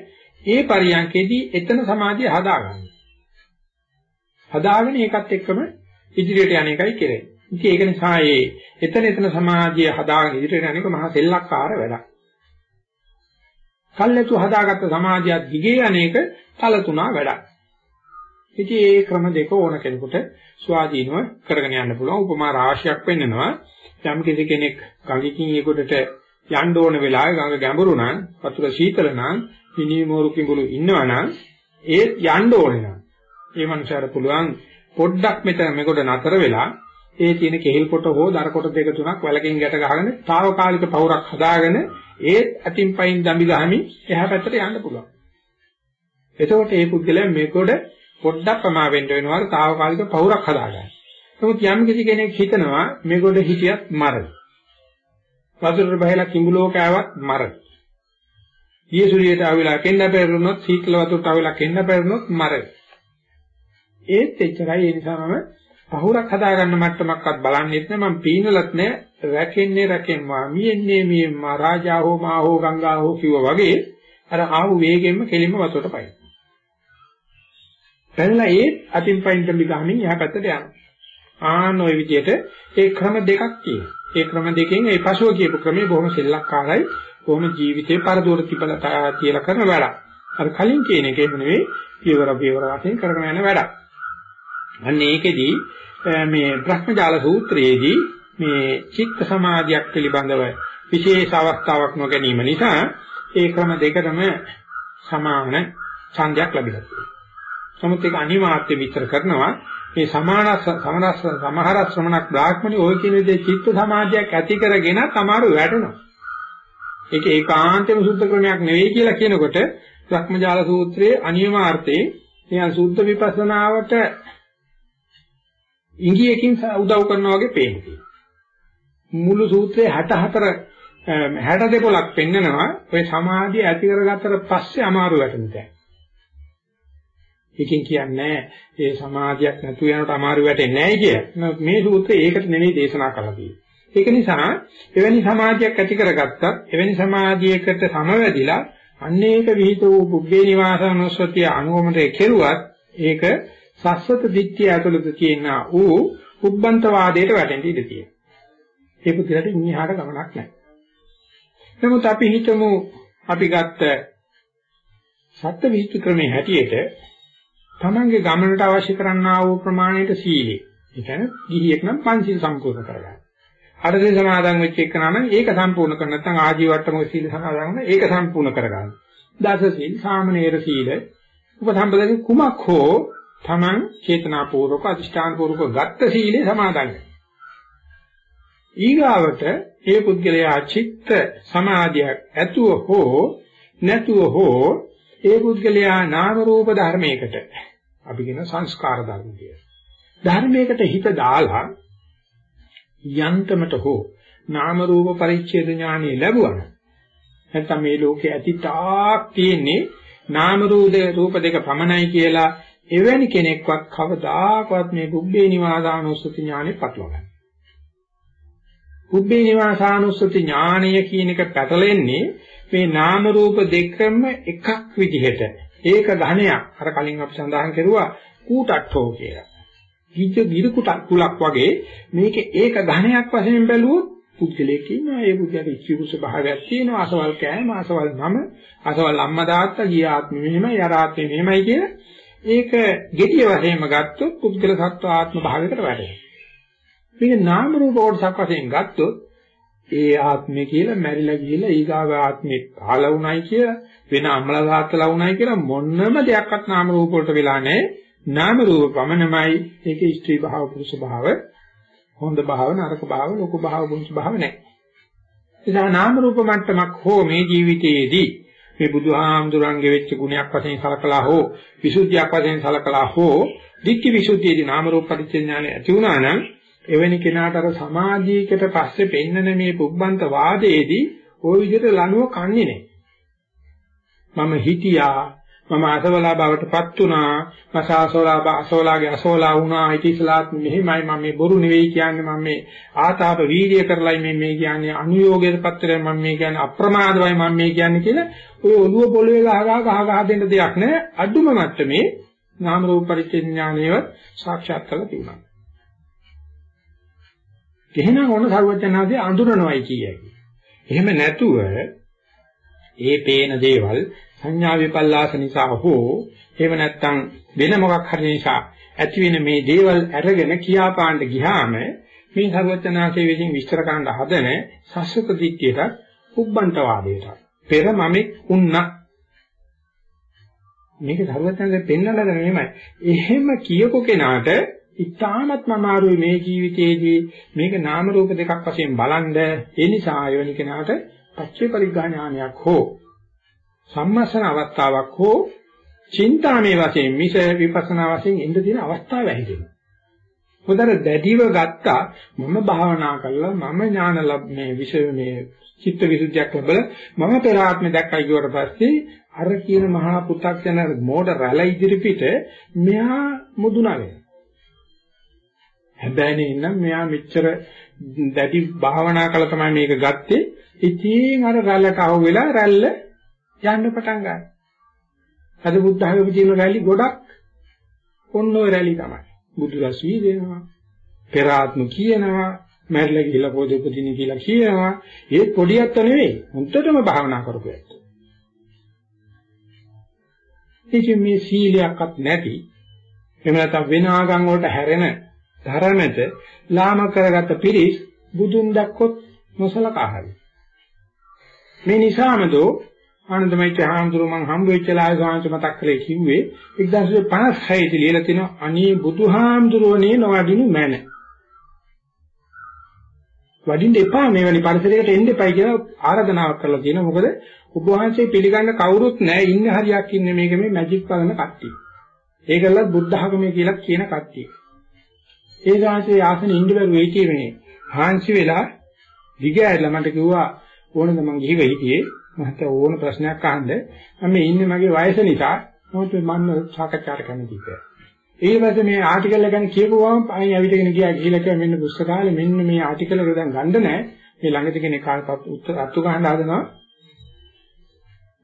ඒ පරියන්කේදී එතන සමාධිය හදාගන්න. හදාගෙන ඒකත් එක්කම ඉදිරියට යන එකයි කෙරෙන්නේ. ඉතින් ඒක නිසා ඒ එතන එතන සමාධිය හදාගෙන ඉදිරියට යන එක මහා සෙල්ලක්කාර වැඩක්. කල්ැතු හදාගත්ත සමාධියක් දිගේ අනේක තලතුණා වැඩක්. ඉතින් ඒ ක්‍රම දෙක ඕන කෙනෙකුට ස්වාධීනව කරගෙන යන්න පුළුවන්. උපමා රාශියක් වෙන්නනවා. යම් කෙනෙක් ගඟකින් ඒකොටට යන්න ඕන වෙලාවේ ගඟ ගැඹුරු නම් වතුර සීතල නම් පිනීමෝරු කිඹුලු ඉන්නවනම් ඒ යන්න ඕනේ නම් ඒ මනුස්සයාට පුළුවන් පොඩ්ඩක් මෙතන මේකට නතර වෙලා ඒ තියෙන කෙහෙල් කොට හෝ දර කොට දෙක තුනක් වැලකින් ගැට ගහගෙන తాවකාලික පවුරක් හදාගෙන ඒත් අතින් පයින් දම්බි ගහමින් එහා පැත්තට යන්න පුළුවන්. එතකොට මේ පුද්ගලයා මේකෝඩ පොඩ්ඩක් ප්‍රමා වෙන්න වෙනවා తాවකාලික පවුරක් හදාගන්න. නමුත් යම් කිසි කෙනෙක් හිතනවා මේකෝඩ හිටියත් මරයි. වතුරට බහලා කිඹුලෝ කෑවත් මරයි. ඊසුරියට ආවිලා කෙන්න පෙරුණොත් සීතල වතුරට ආවිලා කෙන්න පෙරුණොත් මරයි. ඒත් එච්චරයි ඒ නිසා මම පහුරක් හදාගන්න මට්ටමක්වත් බලන්නෙත් නෑ මම පීනලත් නෑ රැකෙන්නේ රැකෙන්නවා මියෙන්නේ මියෙන්මා රාජා හෝ මා හෝ ගංගා හෝ කිව්වා වගේ අර ආපු වේගෙන්ම කෙලින්ම වතුරට පයින්. පැනලා ඒත් අතින් පයින් දෙමි ගහමින් එහා පැත්තට යනවා. ආන ওই විදිහට ඒ ක්‍රම දෙකක් තියෙනවා. ඒ ක්‍රම දෙකෙන් ඒ පසුව කියපු ක්‍රමේ බොහොම සෙල්ලක්කාරයි. බොහොම ජීවිතේ පරදෝර තිබලා තියලා කරන වැඩක්. අර කලින් කියන එක එහෙම නෙවෙයි පියවර පියවර වශයෙන් කරගෙන යන වැඩක්. අන්න ඒකෙදී මේ බ්‍රහ්මජාල සූත්‍රයේදී මේ චිත්ත සමාධියක් පිළිබඳව විශේෂ අවස්ථාවක් නොගැනීම නිසා ඒ ක්‍රම දෙකම සමාන ඡන්දයක් ලැබිලා තියෙනවා. නමුත් ඒක අනිවාර්ය විතර කරනවා මේ සමාන සමනස් සමහර ශ්‍රමණක් බ්‍රාහ්මණි ඔය කියන විදිහේ චිත්ත සමාධියක් ඇති කරගෙන තමාරු වැටෙනවා. ඒක ඒකාන්තම සුද්ධ ක්‍රමයක් නෙවෙයි කියලා කියනකොට භ්‍රමජාල සූත්‍රයේ අනියමාර්ථේ එයා සුද්ධ විපස්සනාවට ඉංගියකින් උදව් කරනවා වගේ පේනවා. මුළු සූත්‍රයේ 64 62 ක් පෙන්නනවා ඔය සමාධිය ඇති කරගත්තට පස්සේ අමාරු වැටෙන තැන. එකකින් කියන්නේ ඒ සමාධියක් නැතු වෙනකොට අමාරු වැටෙන්නේ නැහැ කිය. මේ සූත්‍රය ඒකට නෙවෙයි දේශනා කරලා තියෙන්නේ. ඒක නිසා එවැනි සමාධියක් ඇති කරගත්තත් එවැනි සමාධියකට සමවැදිලා අන්නේක විහිත වූ බුද්ධේ නිවාසනොස්සතිය අනුගමනය කෙරුවත් ඒක සස්වත දිට්ඨිය ඇතුළත තියෙන ඌ උබ්බන්ත වාදයට වැටෙන්න ඉඩ තියෙනවා. ඒ පුදුලට ඉන්නහාට ගමනක් නැහැ. නමුත් අපි හිතමු අපි ගත්ත සත්‍ය විහිතු ක්‍රමයේ හැටියට තමන්ගේ ගමනට අවශ්‍ය කරන්නා වූ ප්‍රමාණයට සීලය. ඒ කියන්නේ ගිහියෙක් නම් පංචශීල සම්පූර්ණ කරගන්න. අටසේ සමාදන් වෙච්ච එක නම් ඒක සම්පූර්ණ කර නැත්නම් ආජීවට්ටමක සීල සමාදන් වෙන ඒක සම්පූර්ණ කරගන්න. දස සීල, සාමනීර සීල, උපසම්පදාගේ කුමක් හෝ තමන් චේතනාපූර්වක අධිෂ්ඨානපූර්වක ගත්ත සීලේ සමාදන් ඊගාවට ඒ පුද්ගලයා චිත්ත සමාධියක් ඇතුව හෝ නැතුව හෝ ඒ පුද්ගලයා නාම රූප ධර්මයකට අපි කියන සංස්කාර ධර්ම කියලා. ධර්මයකට හිත දාලා යන්තමට හෝ නාම රූප පරිච්ඡේද ඥානෙ ලැබුවා නැත්නම් මේ ලෝකේ ඇති තාක් තියෙන්නේ නාම රූප දෙක පමණයි කියලා එවැනි කෙනෙක්වත් කවදාකවත් මේ බුබ්බේ නිවාසානුස්සති ඥානෙ පටලවගන්න. බුබ්බේ නිවාසානුස්සති ඥානය කියන එක පැටලෙන්නේ මේ නාම රූප දෙකම එකක් විදිහට ඒක ඝණයක්. අර කලින් අපි සඳහන් කරුවා කූටට්ඨෝ කියලා. ගිජ්ජ ගිර කුලක් වගේ මේක ඒක ඝණයක් වශයෙන් බැලුවොත් පුද්ගලයෙක් ඉන්නවා. ඒ පුද්ගලයාට ඉච්ඡුක ස්වභාවයක් තියෙනවා. අසවල් කෑම අසවල් නම අසවල් අම්මා තාත්තා ගිය ආත්මෙ මෙහෙමයි අර ආත්මෙ මෙහෙමයි කියලා ඒක gediya වශයෙන්ම ගත්තොත් පුද්ගල සත්ව ආත්ම භාවයකට වැටෙනවා මේක නාම රූප කොටසක් වශයෙන් ගත්තොත් ඒ ආත්මය කියලා මැරිලා ගිහිලා ඊගාව ආත්මේ පහළ වුණයි කියලා වෙන අම්මලා තාත්තලා වුණයි කියලා මොන්නම දෙයක්වත් නාම රූප වලට වෙලා නැහැ. නාම රූප පමණමයි. ඒකේ ස්ත්‍රී භාව පුරුෂ භාව හොඳ භාව නරක භාව ලොකු භාව පුංචි භාව නැහැ. එදා නාම රූප මට්ටමක් හෝ මේ ජීවිතයේදී මේ බුදුහාමුදුරන්ගේ වෙච්ච ගුණයක් වශයෙන් සලකලා හෝ විසුද්ධියක් වශයෙන් සලකලා හෝ දික්ක විසුද්ධියේදී නාම රූප පරිච්ඡේඥානය ඇති වුණා නම් එවැනි කෙනාට අර සමාජීකට පස්සේ පෙන්නන මේ පුබ්බන්ත වාදයේදී ওই විදිහට ලනුව කන්නේ නැහැ. මම හිතියා මම අසවලා බවටපත් වුණා මසාසෝලා බාසෝලාගේ අසෝලා වුණා ඉතිසලාත් මෙහිමයි මම මේ බොරු නෙවෙයි කියන්නේ මම මේ ආතාප වීර්ය කරලයි මේ මේ කියන්නේ අනුയോഗයටපත් වෙලා මම මේ කියන්නේ අප්‍රමාදවයි මම මේ කියන්නේ කියලා ඔය ඔළුව පොළවේ ගහගා ගහගා දෙන්න දෙයක් නෑ අඩුම මට්ටමේ නාම රූප පරිච්ඡේඥානයව සාක්ෂාත් කරලා තියෙනවා එහෙනම් ඕන සර්වඥාදී අඳුරනවයි කියයි. එහෙම නැතුව ඒ පේන දේවල් සංඥා විපල්ලාස නිසා හෝ එහෙම නැත්නම් වෙන මොකක් හරි නිසා ඇති වෙන මේ දේවල් අරගෙන කියාපාන්න ගියාම මේ සර්වඥාසේ විසින් විස්තර කරන්න හදන සස්සක දිට්ඨියට උබ්බන්තවාදයට පෙර මමෙක් උන්නා මේක සර්වඥාසේ පෙන්නලා දෙන මෙහෙමයි. එහෙම කියපු කෙනාට ඉතාමත්ම අමාරුයි මේ ජීවිතයේදී මේක නාම රූප දෙකක් වශයෙන් බලන්ද ඒ නිසා ආයෝනික කෙනාට පච්චේ පරිඥානයක් හෝ සම්මසන අවස්ථාවක් හෝ චින්තාමේ වශයෙන් මිස විපස්සනා වශයෙන් ඉන්න තියෙන අවස්ථාව ඇහිදෙනවා. උදතර දැඩිව ගත්තා මම භාවනා කළා මම ඥාන ලබ මේ විෂය මේ චිත්ත විසුද්ධියක් ලැබලා මම පෙර ආත්මේ දැක්කයි කියවට පස්සේ අර කියන මහා පු탁ජන මෝඩ රැළ ඉදිරිපිට මෙහා මුදුනා වෙනවා. හැබැයි නේනම් මෙයා මෙච්චර දැඩි භාවනා කළා තමයි මේක ගත්තේ. ඉතින් අර රැල්ලට අහු වෙලා රැල්ල යන්න පටන් ගන්නවා. අද බුද්ධ ආගමේ තියෙන රැලි ගොඩක් ඔන්න ඔය රැලි තමයි. බුදු රසී දෙනවා. පෙර ආත්ම කියනවා. මැරිලා ගිහිලා පොදේ උපදින කියලා කියනවා. ඒ පොඩියක්ත නෙවෙයි. හොඳටම භාවනා කරපු ඇත්ත. ඉතින් මේ සීලයක්වත් නැති එහෙම නැත්නම් වෙන ආගම් වලට හැරෙන ධර්මයට ලාම කරගත පිරිස් බුදුන් දැක්කොත් නොසලකා හරි. මේ නිසාමදෝ ආනන්දමයි චහාඳුරු මං හම්බ වෙච්ච ලාය ගාන්ත මතක් කරේ කිව්වේ 1956 දී ලියලා තිනවා අනේ බුදුහාමුදුරුවනේ නොවදිනු මැන. වඩින්න එපා මේ වැනි පරිසරයකට එන්න එපයි කියලා ආරාධනාවක් කරලා තියෙනවා. මොකද ඔබ වහන්සේ පිළිගන්න කවුරුත් නැහැ. ඉන්න හරියක් ඉන්නේ මේක මේ මැජික් බලන කට්ටිය. ඒකලත් බුද්ධ ආගමේ කියලා කියන කට්ටිය. ඒ දාසේ ආසනෙ ඉන්න බැරුව ඒ කියන්නේ හාන්සි වෙලා දිග ඇරලා මට කිව්වා ඕනද මං ගිහිව හිටියේ මට ඕන ප්‍රශ්නයක් අහන්න මම ඉන්නේ මගේ වයස නිසා මොකද මම සාකච්ඡාට කැමති කියලා. ඒ වගේ මේ ආටිකල් එක ගැන කියපුවාම අයින් ඇවිදගෙන ගියා ගිහිලා කිව්වා මෙන්න පුස්තකාලේ මෙන්න මේ ආටිකල් එක දැන් ගන්න නැහැ. මේ ළඟදී කෙනෙක් කාටවත් උත්තර අත්තු ගන්න හදනවා.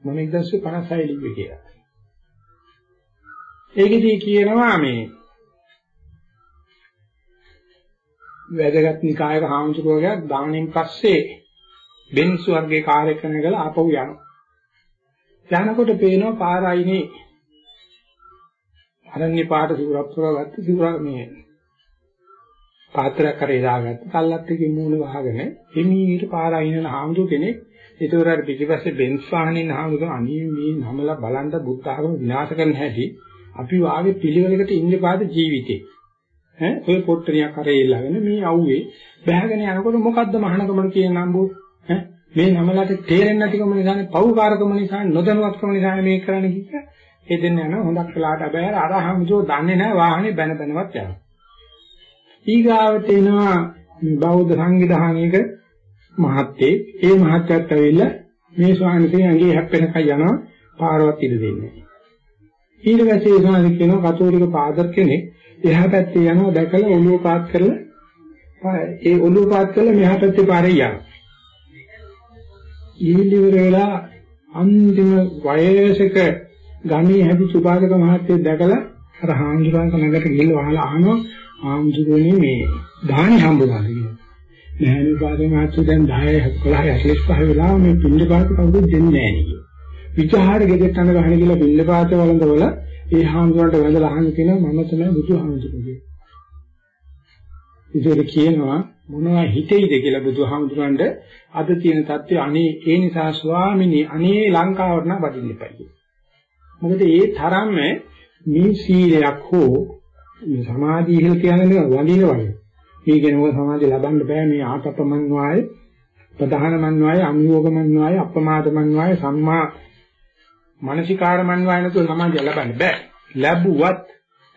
මම 1956 ලිව්වේ කියලා. ඒකෙදී කියනවා මේ වැදගත් නිකායක හාමුදුරුවෝ දාණයෙන් පස්සේ බෙන්ස් වර්ගයේ කාර්ය කරන ගල ආපහු යනවා. යනකොට පේනවා පාර අයිනේ අරන්නේ පාට සිවුරක් පුරවගත්ත සිවුර මේ පාත්‍රයක් කරේ දාගත්ත කල්ලත් එකේ මූණ වහගෙන එමීට පාර අයිනන හාමුදුරු කෙනෙක් ඒතොර අර පිටිපස්සේ බෙන්ස් වාහනේ ඉන්න හාමුදුරු අනිත් මේ නමලා බලන්න බුද්ධ ආගම විනාශ කරන හැටි අපි වාගේ පිළිවෙලකට ඉන්නේ පාද ජීවිතේ ඈ? ඔය පොට්ටනියක් කරේ ඉල්ලගෙන මේ අවුවේ බෑගෙන යනකොට මොකද්ද මහානකමන කියන නම්බු? ඈ? මේ නමලට තේරෙන්නේ නැතිකම නිසානේ පව්කාරකම නිසා නොදැනුවත්කම නිසා මේ කරන්නේ කිව්වා ඒ දෙන්න යන හොඳක් වෙලාට බෑර. අරහම්ජෝ දන්නේ නැහැ වාහනේ බැන බැනවත් යනවා. ඊගාවට එනවා බෞද්ධ සංවිධානයක මහත්තයෙක් ඒ මහත්තයත් ඇවිල්ලා මේ ස්වාමීන් ඇඟේ හැප්පෙනකන් යනවා පාරවත් ඉඳ දෙන්නේ. ඊට පස්සේ ඒ ස්වාමීන් කියනවා කතෝලික පාදර් කෙනෙක් එහා පැත්තේ යනවා දැකලා ඔළුව පාත් කරලා ඒ ඔළුව පාත් කරලා මෙහා පැත්තේ පාරේ යනවා. ඊළිවර වෙලා අන්තිම වයසක ගමේ හැදිච්ච උපාසක මහත්තයෙක් දැකලා අර හාමුදුරන්ට ළඟට ගිහිල්ලා වහලා අහනවා හාමුදුරනේ මේ දානි හම්බුනාද කියලා. නෑනේ උපාසක මහත්තයෝ දැන් 10 11 45 වෙලා මේ පින්ඩ පාත කවුරුත් දෙන්නේ නෑ නේ කියලා. විචාර ගෙදෙට්ට අඳ ගහන කියලා පින්ඩ පාත වළඳවල ඒ හාමුදුරන්ට වැඳලා අහන්න කියනවා මම තමයි බුදුහාමුදුරුවෝ. ඉතින් කියනවා මොනවා හිතෙයිද කියලා බුදුහාමුදුරන්ට අද තියෙන தත්ත්වය අනේ ඒ නිසා ස්වාමිනී අනේ ලංකාවට නම් වදින්න එපා කියලා. මොකද ඒ තරම්ම මේ සීලයක් හෝ මේ සමාධිය ඉහළ කියන්නේ වඳිනවනේ. මේ කියනවා සමාධිය ලබන්න බෑ මේ ආතපමන් වායේ ප්‍රධාන මන් වායේ අනුയോഗ මන් වායේ අප්‍රමාද මන් වායේ සම්මා මානසිකාරමන් වාය නැතුව සමාධිය ලබන්න. බෑ. ලැබුවත්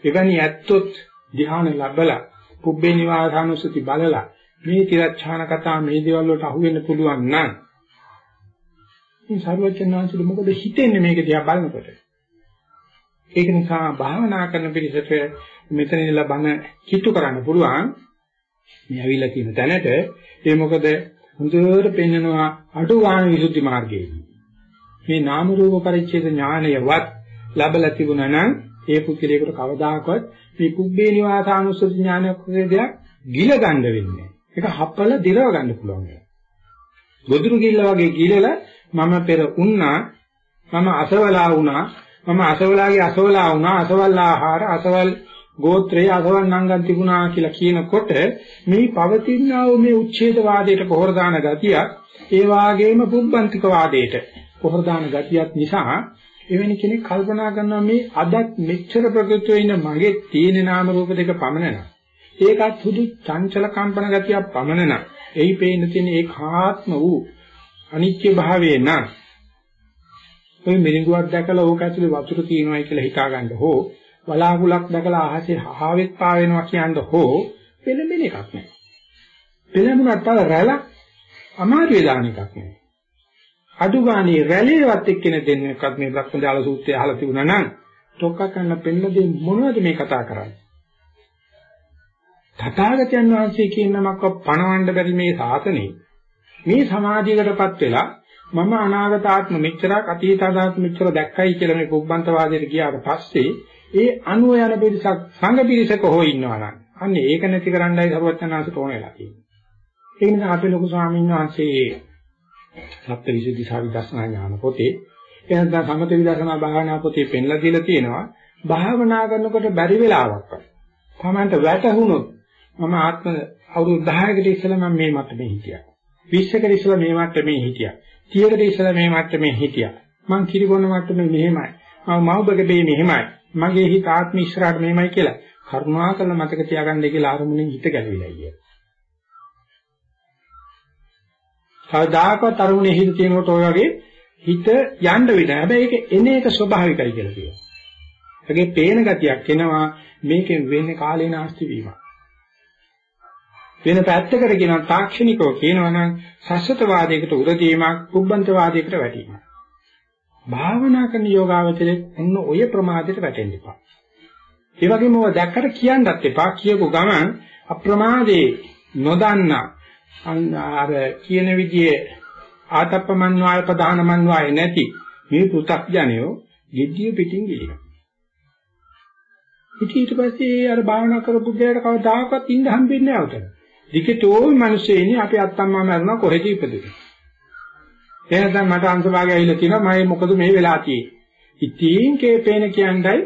එවැනි ඇත්තොත් ධ්‍යාන ලැබලා පුබ්බේ නිවාසානුසති බලලා මේ තිරච්ඡාන කතා මේ දේවල් වලට අහු වෙන්න පුළුවන් නම් මේ සර්වඥාන්සුල මොකද හිතෙන්නේ මේක දිහා බලනකොට? ඒක නිසා භාවනා කරන පිළිසෙට මෙතන ඉඳලා බණ කිට්ටු කරන්න පුළුවන්. මේ ඇවිල්ලා තියෙන තැනට ඒ මොකද හොඳට පෙන්නනවා අටුවාන විසුද්ධි මාර්ගයේදී. මේ නාම රූප පරිච්ඡේද ඥානයවත් ලැබලා තිබුණා නම් ඒ පුද්ගලයාට කවදාකවත් මේ කුබ්බේ නිවාසානුස්සති ඥානයක් වගේ දෙයක් ගිල ගන්න වෙන්නේ. ඒක හප්පල දිරව ගන්න පුළුවන්. ගොදුරු කිල්ල වගේ ගිලලා මම පෙර උන්නා මම අසවලා වුණා මම අසවලාගේ අසවලා වුණා අසවල් ආහාර අසවල් ගෝත්‍රයේ අසවල් නංගන් තිබුණා කියලා කියනකොට මේ පවතිනා වූ මේ උච්ඡේදවාදයට පොහොර දාන ගතියක් ඒ වාගේම පුබ්බන්තික වාදයට පොහොර දාන ගතියක් නිසා එවැනි කෙනෙක් කල්පනා කරනවා මේ අදත් මෙච්චර ප්‍රකෘතියේ ඉන්න මගේ තීන නාම රූප දෙක පමණන ඒකත් හුදු චංචල කම්පන ගතියක් පමණන එයි පේන තියෙන ඒකාත්ම වූ අනිත්‍ය භාවයේ නම් ඔය මිරිඟුවක් දැකලා ඕක ඇතුලේ වතුර තියෙනවායි කියලා හිතා ගන්න හෝ වලාකුලක් දැකලා අහසේ හාවෙත් පාවෙනවා කියන හෝ පෙළඹෙන එකක් නෑ. පෙළඹුණාට තව රැළ අමාරු වේදාන එකක් නෑ. අඩු ගානේ රැළේවත් එක්කෙනෙක් දෙන්න එකක් මේ බ්‍රහ්මදාල සූත්‍රය අහලා තිබුණා නම් තොක්ක කරන පෙන්න දෙන්න මොනවද මේ කතා කරන්නේ? තථාගතයන් වහන්සේ කියන නමක් පණවන්න බැරි මේ සාසනේ මේ සමාධියකටපත් වෙලා මම අනාගත ආත්ම මෙච්චරක් අතීත ආත්ම මෙච්චර දැක්කයි කියලා මේ පුබ්බන්ත වාදයට ගියාට පස්සේ ඒ අනුව යන පිරිසක් සංඝ පිරිසක හෝ ඉන්නවනම් අන්න ඒක නැති කරන්නයි සරුවචනාංශට ඕන වෙලා තියෙන්නේ. ඒ නිසා අපේ ලොකු ස්වාමීන් වහන්සේ සත්‍යවිසුද්ධි සාවිදර්ශනා ඥාන පොතේ එනදා සමත විදර්ශනා භාවනා පොතේ පෙන්ලා දීලා තියෙනවා භාවනා කරනකොට බැරි වෙලාවක් තමන්ට වැටහුණොත් මම ආත්ම අවුරුදු 10කට ඉස්සෙල්ලා මම මේ මට්ටමේ හිටියා. 20කට ඉස්සෙල්ලා මේ මට්ටමේ හිටියා. 30කට ඉස්සෙල්ලා මේ මට්ටමේ හිටියා. මං කිරිබොන මට්ටමේ මෙහෙමයි. මම මව්බගබේ මෙහෙමයි. මගේ හිත ආත්ම ඉස්සරහට මෙහෙමයි කියලා කරුණාකරලා මතක තියාගන්න කියලා අරමුණෙන් හිත ගැලවිලා ඉන්නේ. කවදාකවත් අරමුණේ හිත තියෙනකොට ඔය වගේ හිත යන්න වෙන. හැබැයි ඒක එන එක ස්වභාවිකයි කියලා කියනවා. ඒකේ පේන ගතියක් එනවා මේකෙන් වෙන්නේ කාලේ නාස්ති වීමක්. වෙන පැත්තකට කියනවා තාක්ෂණිකව කියනවනම් සස්සතවාදයකට උරදීමක් පුබ්බන්තවාදයකට වැටීමක්. භාවනා කරන යෝගාවචරයේ ඔන්න ඔය ප්‍රමාදයට වැටෙන්න එපා. ඒ වගේම ඔය දැක්කට කියන්නත් එපා කියපු ගමන් අප්‍රමාදේ නොදන්න අර කියන විදිහේ ආතප්පමන් වාය ප්‍රධානමන් වාය නැති මේ පෘථග්ජනයෝ ගෙඩිය පිටින් ගිලිනවා. ඊට පස්සේ අර භාවනා කරපු දෙයට කවදාකවත් ඉන්න හම්බෙන්නේ නැහැ උතන. දිගටම මිනිස්සු ඉන්නේ අපි අත්තම්මා මරනවා කොහෙද ඉපදුනේ. එහෙනම් මට අංශභාගය ඇවිල්ලා තියෙනවා මම මොකද මේ වෙලා තියෙන්නේ. ඉතින් කේපේන කියන්නයි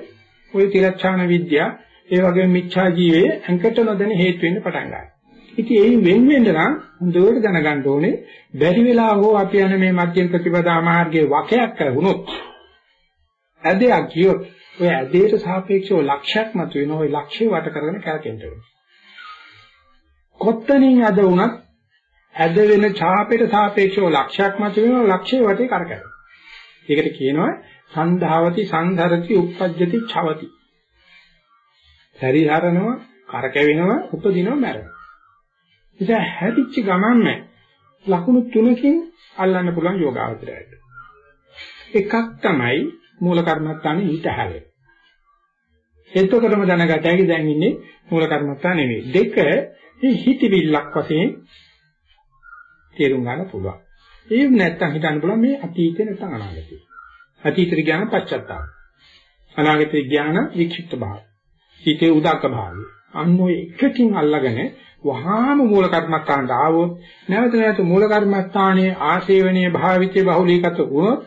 ওই තිරච්ඡාන විද්‍යාව ඒ වගේම මිච්ඡා ජීවයේ අංකට නොදැන හේතු වෙන්න පටන් ගන්නවා. ඉතින් ඒයින් වෙන් වෙන්න නම් හොඳට දැනගන්න ඕනේ බැරි වෙලා හෝ අපි යන මේ මධ්‍යම ප්‍රතිපදා මාර්ගයේ වකයක් කරුණොත් ඇදයක් කියොත් ඔය ඇදේට සාපේක්ෂව ලක්ෂයක් මත වෙන ওই ලක්ෂය වට කරගෙන කරකෙන්න ඕනේ. කොත්තනින් අද වුණත් ඇද වෙන ඡාපයට සාපේක්ෂව ලක්ෂයක් මත වෙනවා ලක්ෂය වටේ කරකැවෙනවා. ඒකට කියනවා සන්ධාවති සංධරති uppajjati චවති. පරිහරණව කරකැවෙනවා උපදිනවා මැරෙනවා. ඉතින් හැදිච්ච ගමන්ම ලකුණු තුනකින් අල්ලන්න පුළුවන් යෝගාවචරයට. එකක් තමයි මූල කර්මත්තානේ ඊට හැරෙන්නේ. එතකොටම දැනගත හැකි දැන් ඉන්නේ මූල කර්මත්තා නෙවෙයි. දෙක මේ හිතවිල්ලක් වශයෙන් තේරුම් ගන්න පුළුවන්. ඒ නැත්තම් හිතන්න පුළුවන් මේ අතීතේ නැත්නම් අනාගතේ. අතීතේ ඥාන පශ්චත්තාප. අනාගතේ ඥාන වික්ෂිප්ත භාව. හිතේ උදාක භාවය. අන්න ඔය එකකින් අල්ලගෙන වහාම මූල කර්මස්ථානට ආවොත් නැවත නැවත මූල කර්මස්ථානයේ ආශේවනීය භාවිතේ බහුලීකත වුණොත්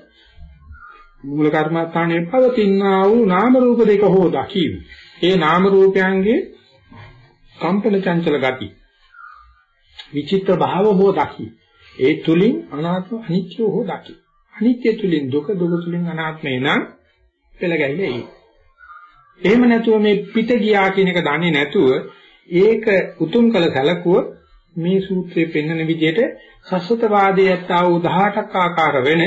මූල කර්මස්ථානයේ පවතිනා වූ නාම රූප දෙක හෝ දකිවි. ඒ නාම රූපයන්ගේ කම්පන චංචල ගති විචිත්‍ර භාව හෝ දකි. ඒ තුලින් අනාත්ම අනිත්‍ය හෝ දකි. අනිත්‍ය තුලින් දුක දුක තුලින් අනාත්මේ නම් පෙළ ගැහිලා ඉන්නේ. එහෙම නැතුව මේ පිට ගියා කියන එක දන්නේ නැතුව ඒක උතුම් කළ සැලකුව මේ සූත්‍රයේ පෙන්වන විදිහට සස්සත වාදයේ ඇත්තා වූ 18ක් ආකාර වෙන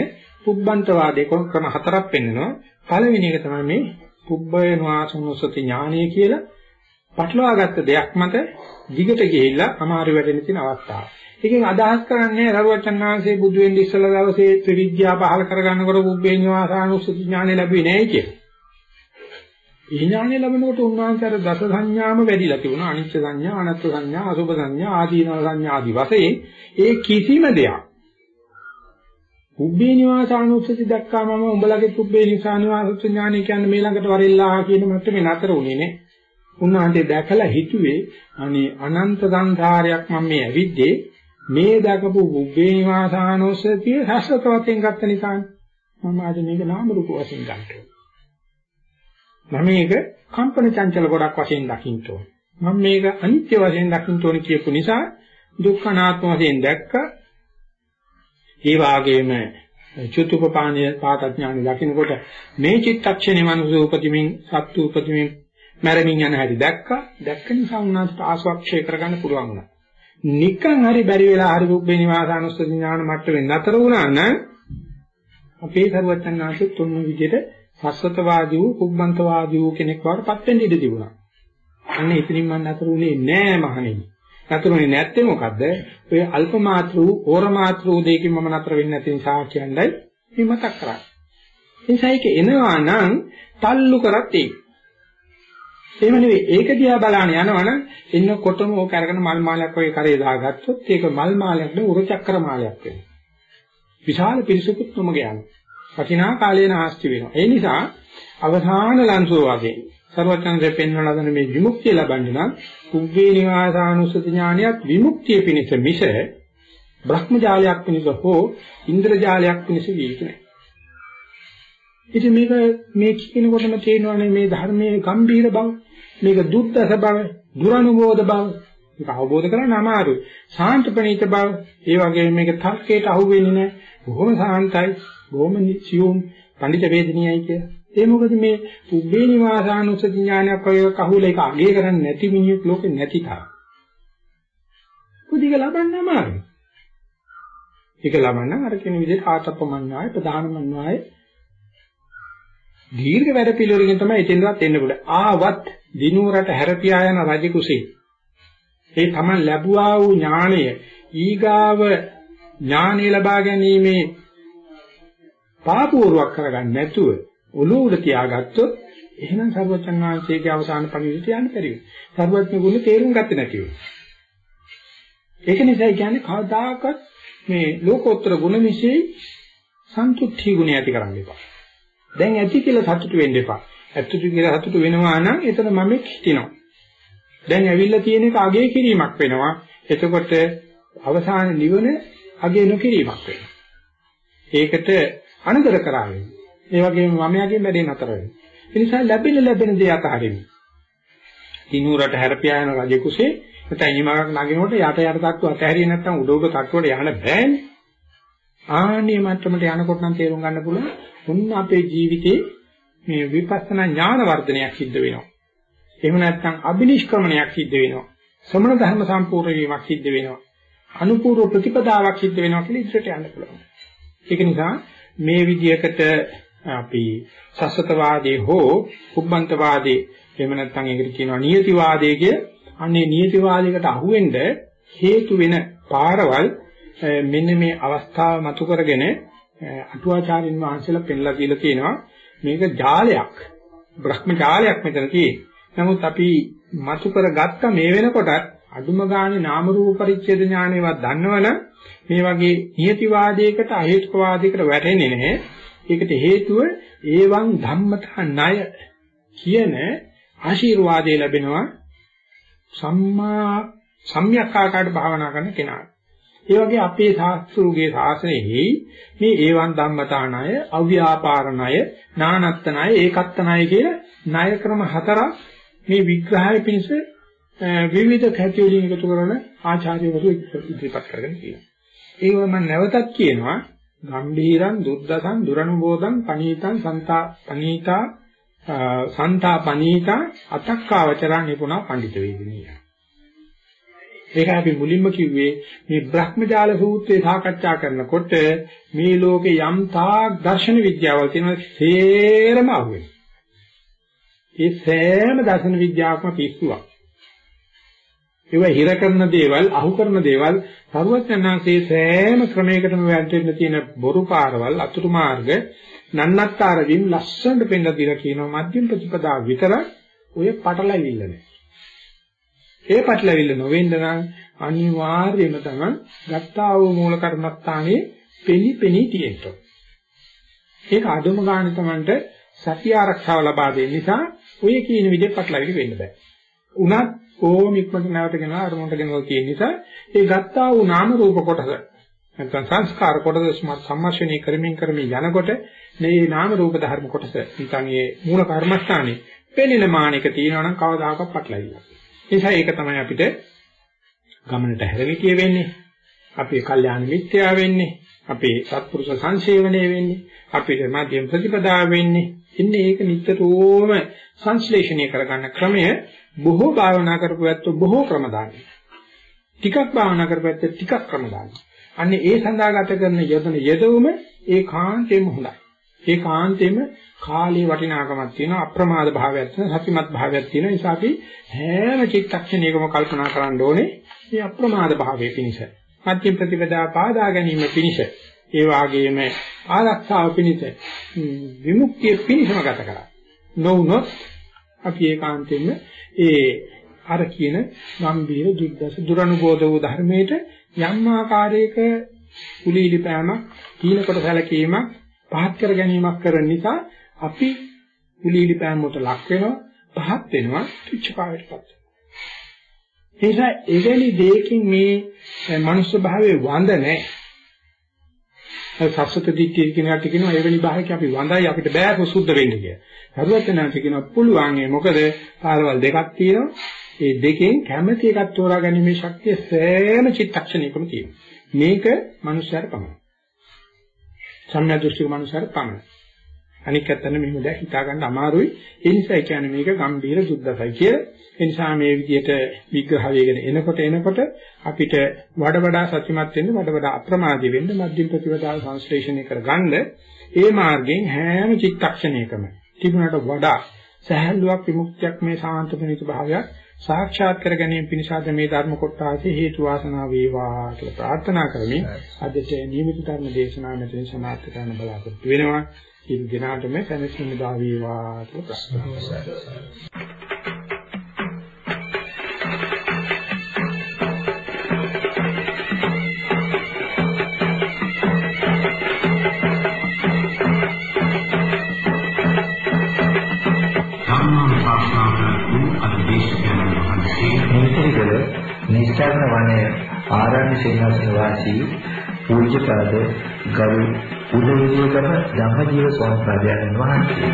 පුබ්බන්ත වාදයේ ක්‍රම හතරක් පෙන්වනවා. පළවෙනි එක තමයි මේ පුබ්බය නුවාසනුසති ඥානය කියලා පටලවාගත්ත දෙයක් මත දිගට ගිහිල්ලා අමාරු වෙන්න තියෙන අවස්ථාව. ඒකෙන් අදහස් කරන්නේ රරුවචන් වහන්සේ බුදු වෙන්න ඉස්සලා දවසේ ත්‍රිවිද්‍යා පහල කරගන්නකොට පුබ්බේ නුවාසනුසති ඥානය ලැබුවේ නැහැ කියලා. ඒ ඥානය ලැබෙනකොට උන්වහන්සේ අර දස සංඥාම වැඩිලා තිබුණා අනිත්‍ය සංඥා අනත්ත් සංඥා අසුභ සංඥා ආදීනව සංඥා ආදී වශයෙන් ඒ කිසිම දෙයක් උබ්බේ නිවාසානුස්සති දැක්කාම මම උඹලගේ උබ්බේ නිවාසානුස්සති ඥානය කියන්නේ මේ ළඟට වරෙල්ලා කියන මට්ටමේ නතර උනේ නේ. උන්වහන්සේ දැකලා හිතුවේ අනේ අනන්ත සංසාරයක් මම මේ ඇවිද්දේ මේ දැකපු උබ්බේ නිවාසානුස්සතිය සස්වතවතෙන් ගත්ත නිසානේ. මම අද මේක නාම රූප වශයෙන් ගන්නවා. මම මේක කම්පන චංචල ගොඩක් වශයෙන් දකින්න ඕන. මම මේක අනිත්‍ය වශයෙන් දකින්න ඕන කියපු නිසා දුක්ඛ අනාත්ම වශයෙන් දැක්ක. ඒ වාගේම චුතුපපාණිය පාඨඥාන දකින්නකොට මේ චිත්තක්ෂණේ මනුෂ්‍ය උපතිමින් සත්තු උපතිමින් මැරෙමින් යන හැටි දැක්කා. දැක්ක නිසා උන්වහන්සේට ආස්වක්ෂය කරගන්න පුළුවන් වුණා. නිකන් හරි බැරි වෙලා හරි රුබ්බේ නිවාසානුස්සති ඥාන මට්ටමේ නතර වුණා නම් අපේ සර්වඥාන්සේ තුන් විදිහට සස්වතවාදී වූ කුබ්බන්තවාදී වූ කෙනෙක් වඩපත් වෙන්න ඉඩ තිබුණා. අන්න එතනින් මම නතරුනේ නෑ මහණෙනි. නතරුනේ නැත්තේ මොකද්ද? ඔය අල්ප මාත්‍ර වූ ඕර මාත්‍ර වූ දෙයකින් මම නතර වෙන්නේ නැති නිසා කියන්නයි මේ මතක් කරන්නේ. නිසා ඒක එනවා නම් තල්ලු කරත් ඒක. එහෙම නෙවෙයි ඒක දිහා බලන්න යනවනම් එන්නකොටම ඕක අරගෙන මල් මාලයක් වගේ කරේ දාගත්තොත් ඒක මල් මාලයක් නෙවෙයි උරචක්‍ර මාලයක් වෙනවා. විශාල පිරිසකුත් නොමග යනවා. වටිනා කාලේ නාස්ති වෙනවා. ඒ නිසා අවසාන ලන්සෝ වගේ සර්වඥන්සේ පෙන්වන ලද මේ විමුක්තිය ලබන්න නම් කුබ්බේ නිවාසානුස්සති ඥානියත් විමුක්තිය පිණිස මිස බ්‍රහ්මජාලයක් පිණිස හෝ ඉන්ද්‍රජාලයක් පිණිස විය යුතු නැහැ. ඉතින් මේක මේ කියනකොටම තේරෙනවානේ මේ ධර්මයේ ගම්භීර බව, මේක දුක්දස බව, දුරනුමෝද බව, මේක අවබෝධ කරගන්න අමාරුයි. ශාන්ත ප්‍රණීත බව, ඒ වගේම මේක තර්කයට අහු වෙන්නේ නැහැ. බොහොම සාන්තයි. බොහොම සියුම් පඬිත වේදනීයයි කිය. ඒ මොකද මේ උබ්බේ නිවාසානුස්සති ඥානයක් වගේ කහුල එක අගේ කරන්නේ නැති මිනිහෙක් ලෝකේ නැති තරම්. කුදික ලබන්න අමාරුයි. ඒක ලබන්න අර කියන විදිහට ආතප්පමන්නාය ප්‍රධානමන්නාය දීර්ඝ වැඩ පිළිවෙලකින් තමයි එතෙන්වත් එන්න පුළුවන්. ආවත් දිනුවරට හැරපියා යන රජ කුසේ ඒ තමන් ලැබුවා වූ ඥාණය ඊගාව ඥානෙ ලබා ගැනීමේ පාපුවරුවක් කරගන්න නැතුව ඔළුව උඩ තියාගත්තොත් එහෙනම් සර්වචන් වහන්සේගේ අවසාන පරිවිත යන්න පරිවි. සර්වඥ ගුණ තේරුම් ගත්තේ නැති වෙනවා. ඒක නිසා කියන්නේ කවදාකවත් මේ ලෝකෝත්තර ගුණ વિશે සන්තුෂ්ටි ගුණය ඇති කරන්න එපා. දැන් ඇති කියලා සතුටු වෙන්න එපා. ඇත්තට කියලා සතුටු වෙනවා නම් එතන මම හිටිනවා. දැන් ඇවිල්ලා තියෙන එක අගේ කිරීමක් වෙනවා. එතකොට අවසාන නිවන අගේ නොකිරීමක් වෙනවා. ඒකට අනදර කරාවෙන්නේ. ඒ වගේම මම යගේ වැඩේ නතර වෙනවා. ඒ නිසා ලැබෙන ලැබෙන දේ අතහරින්න. කිනුරට හැරපියා යන රජ කුසේ නැත්නම් ඊමගක් නගිනකොට යට යට තට්ටු අතහැරියේ නැත්නම් උඩ උඩ තට්ටුවට යන්න බෑනේ. ආන්නේ මට්ටමට යනකොට නම් තේරුම් ගන්න පුළුවන් මොන්න අපේ ජීවිතේ මේ විපස්සනා ඥාන වර්ධනයක් සිද්ධ වෙනවා. එහෙම නැත්නම් අබිනිෂ්ක්‍රමණයක් සිද්ධ වෙනවා. ශ්‍රමණ ධර්ම සම්පූර්ණ වීමක් සිද්ධ වෙනවා. අනුපූර්ව ප්‍රතිපදාවක් සිද්ධ වෙනවා කියලා ඉදිරියට යන්න පුළුවන්. ඒක නිසා මේ විදියකට අපි සස්සතවාදී හෝ කුබ්බන්තවාදී එහෙම නැත්නම් ඒකට කියනවා නියතිවාදී කිය. අන්නේ නියතිවාදයකට අහුවෙන්න හේතු වෙන පාරවල් මෙන්න මේ අවස්ථාව මතු කරගෙන අටුවාචාරින් වහන්සේලා පෙන්ලා දීලා තියෙනවා. මේක ජාලයක්. බ්‍රහ්ම ජාලයක් මෙතන තියෙන්නේ. නමුත් අපි මතු කරගත්ත මේ වෙනකොටත් අදුම ගානේ නාම රූප පරිච්ඡේද ඥානේවත් දන්නවනම් මේ වගේ නියතිවාදයකට අහේතුකවාදයකට වැටෙන්නේ නැහැ. ඒකට හේතුව ඒවං ධම්මතා ණය කියන ආශිර්වාදය ලැබෙනවා සම්මා සම්‍යක් ආකාරයට භාවනා කරන කෙනාට. ඒ වගේ අපේ ශාස්ත්‍රූගේ ශාසනයෙහි මේ ඒවන් ධම්මතා ණය, අව්‍යාපාර ණය, නානත්ත ණය, ඒකත්ත ණය කියලා ණය ක්‍රම හතරක් මේ විග්‍රහය පිණිස විවිධ කැටි වලින් එකතු කරන ආචාර්යවරු ඉදිරිපත් කරගෙන තියෙනවා. ඒව මම නැවතත් කියනවා ගම්භීරං දුද්දසං දුරනුබෝධං පනීතං සන්තා පනීතා සන්තා පනීතා අතක්කාවචරං නිපුණා පඬිත වේදිනිය. ඒක අපි මුලින්ම කිව්වේ මේ බ්‍රහ්මජාල සූත්‍රය සාකච්ඡා කරනකොට මේ ලෝකේ යම් තාක් දර්ශන විද්‍යාවල් තියෙනවා සේරම අහුවෙනවා. ඒ සෑම දර්ශන විද්‍යාවක්ම පිස්සුවක්. ඒවා හිර කරන දේවල්, අහු කරන දේවල් සරුවචනාංශයේ සෑම ක්‍රමයකටම වැටෙන්න තියෙන බොරු පාරවල්, අතුරු මාර්ග, නන්නත්තර වින් ලස්සනට පෙන්නලා දීලා කියනවා මධ්‍යම ප්‍රතිපදා විතර ඔය පටලැවිල්ල නැහැ. ඒ පටලැවිල්ල නොවෙන්න නම් අනිවාර්යයෙන්ම තමයි ගත්තා වූ මූල කර්මස්ථානයේ පෙනි පෙනි තියෙන්න. ඒක අදුම ගන්න තමන්ට සතිය ආරක්ෂාව ලබා දෙන්න නිසා ඔය කියන විදිහට පටලැවිලි වෙන්න බෑ. උනත් ඕම ඉක්මනට නැවතගෙන අරමුණට ගෙනවල තියෙන නිසා ඒ ගත්තා වූ නාම රූප කොටස නැත්නම් සංස්කාර කොටස සම්මර්ෂණය කරමින් කරමින් යනකොට මේ නාම රූප ධර්ම කොටස නිකන් ඒ මූල කර්මස්ථානේ පෙනෙන මානික තියෙනවා නම් කවදාකවත් පටලවිලා. ඒ නිසා ඒක තමයි අපිට ගමනට හැරවිතිය වෙන්නේ. අපේ කල්යාණ මිත්‍යා වෙන්නේ. අපේ සත්පුරුෂ සංසේවණය වෙන්නේ. අපිට මධ්‍යම ප්‍රතිපදාව වෙන්නේ. ඉන්නේ ඒක නිතරම සංශ්ලේෂණය කරගන්න ක්‍රමය බොහෝ භාවනා කරපු ඇත්තෝ බොහෝ ක්‍රම දානවා. ටිකක් භාවනා කරපු ඇත්තෝ ටිකක් ක්‍රම දානවා. අන්නේ ඒ සඳහා ගත කරන යොදන යෙදවුම ඒ කාන්තේම හොඳයි. ඒ කාන්තේම කාලේ වටිනාකමක් තියෙනවා අප්‍රමාද භාවයක් තියෙනවා සතිමත් භාවයක් තියෙනවා නිසා අපි හැම චිත්තක්ෂණයකම කල්පනා කරන්න ඕනේ මේ අප්‍රමාද භාවයේ පිණිස. මධ්‍යම ප්‍රතිපදා පාදා ගැනීම පිණිස ඒ වාගේම ආරක්ෂාව පිණිස විමුක්තිය පිණිසම ගත කරා. නොවුනොත් අපි ඒකාන්තයෙන්ම ඒ අර කියන ගම්බීර දුද්දස දුරනුබෝධ වූ ධර්මයට යම් ආකාරයක කුලීලි පෑමක් කීනකොට සැලකීමක් පහත් කර ගැනීමක් කරන නිසා අපි කුලීලි පෑම වලට ලක් වෙනවා පහත් වෙනවා තුච්චපාවටපත් ඒ නිසා එවැනි දෙයකින් මේ මනුෂ්‍ය භාවයේ වඳ නැහැ. සස්සත දිට්ඨිය කියන කට කියනවා එවැනි භාවයක අපි වඳයි අපිට බෑ සුද්ධ වෙන්න කියලා. හරුවචනාංශ කියනවා පුළුවන් ඒ මොකද පාරවල් දෙකක් තියෙනවා. ඒ දෙකෙන් කැමැති එකක් තෝරා ගැනීමේ ශක්තිය සෑම චිත්තක්ෂණයකම තියෙනවා. මේක මනුෂ්‍යයර පමණයි. සම්‍යක් දෘෂ්ටික මනුෂ්‍යයර පමණයි. අනික ඇත්තට මෙහෙම දැක් හිතා ගන්න අමාරුයි. ඒ නිසා කියන්නේ මේක ගම්බීර සුද්ධසයි කියලා. ඒ නිසා මේ විදිහට විග්‍රහ වේගෙන එනකොට එනකොට අපිට වඩ වඩා සත්‍යමත් වෙන්න වඩ වඩා අප්‍රමාදී වෙන්න මධ්‍යම ප්‍රතිපදාව සංශ්ලේෂණය කරගන්න ඒ මාර්ගයෙන් හැම චිත්තක්ෂණයකම තිබුණට වඩා සහැල්ලුවක් විමුක්තියක් මේ සාන්ත ප්‍රණීත භාවයක් සාක්ෂාත් කර ගැනීම පිණිසද මේ ධර්ම කොටාසේ හේතු වාසනා වේවා කියලා ප්‍රාර්ථනා කරමින් අදට නියමිත ධර්ම දේශනාව මෙතන සමාප්ත කරන්න බලාපොරොත්තු වෙනවා. සියලු දෙනාටම සැනසීම දා වේවා කියලා ප්‍රාර්ථනා නිස්සාරණ වනයේ ආරණ්‍ය සේනාසන වාසී පූජ්‍යපාද ගරු උදේවිදේකම ධම්මජීව ස්වාමීන් වහන්සේ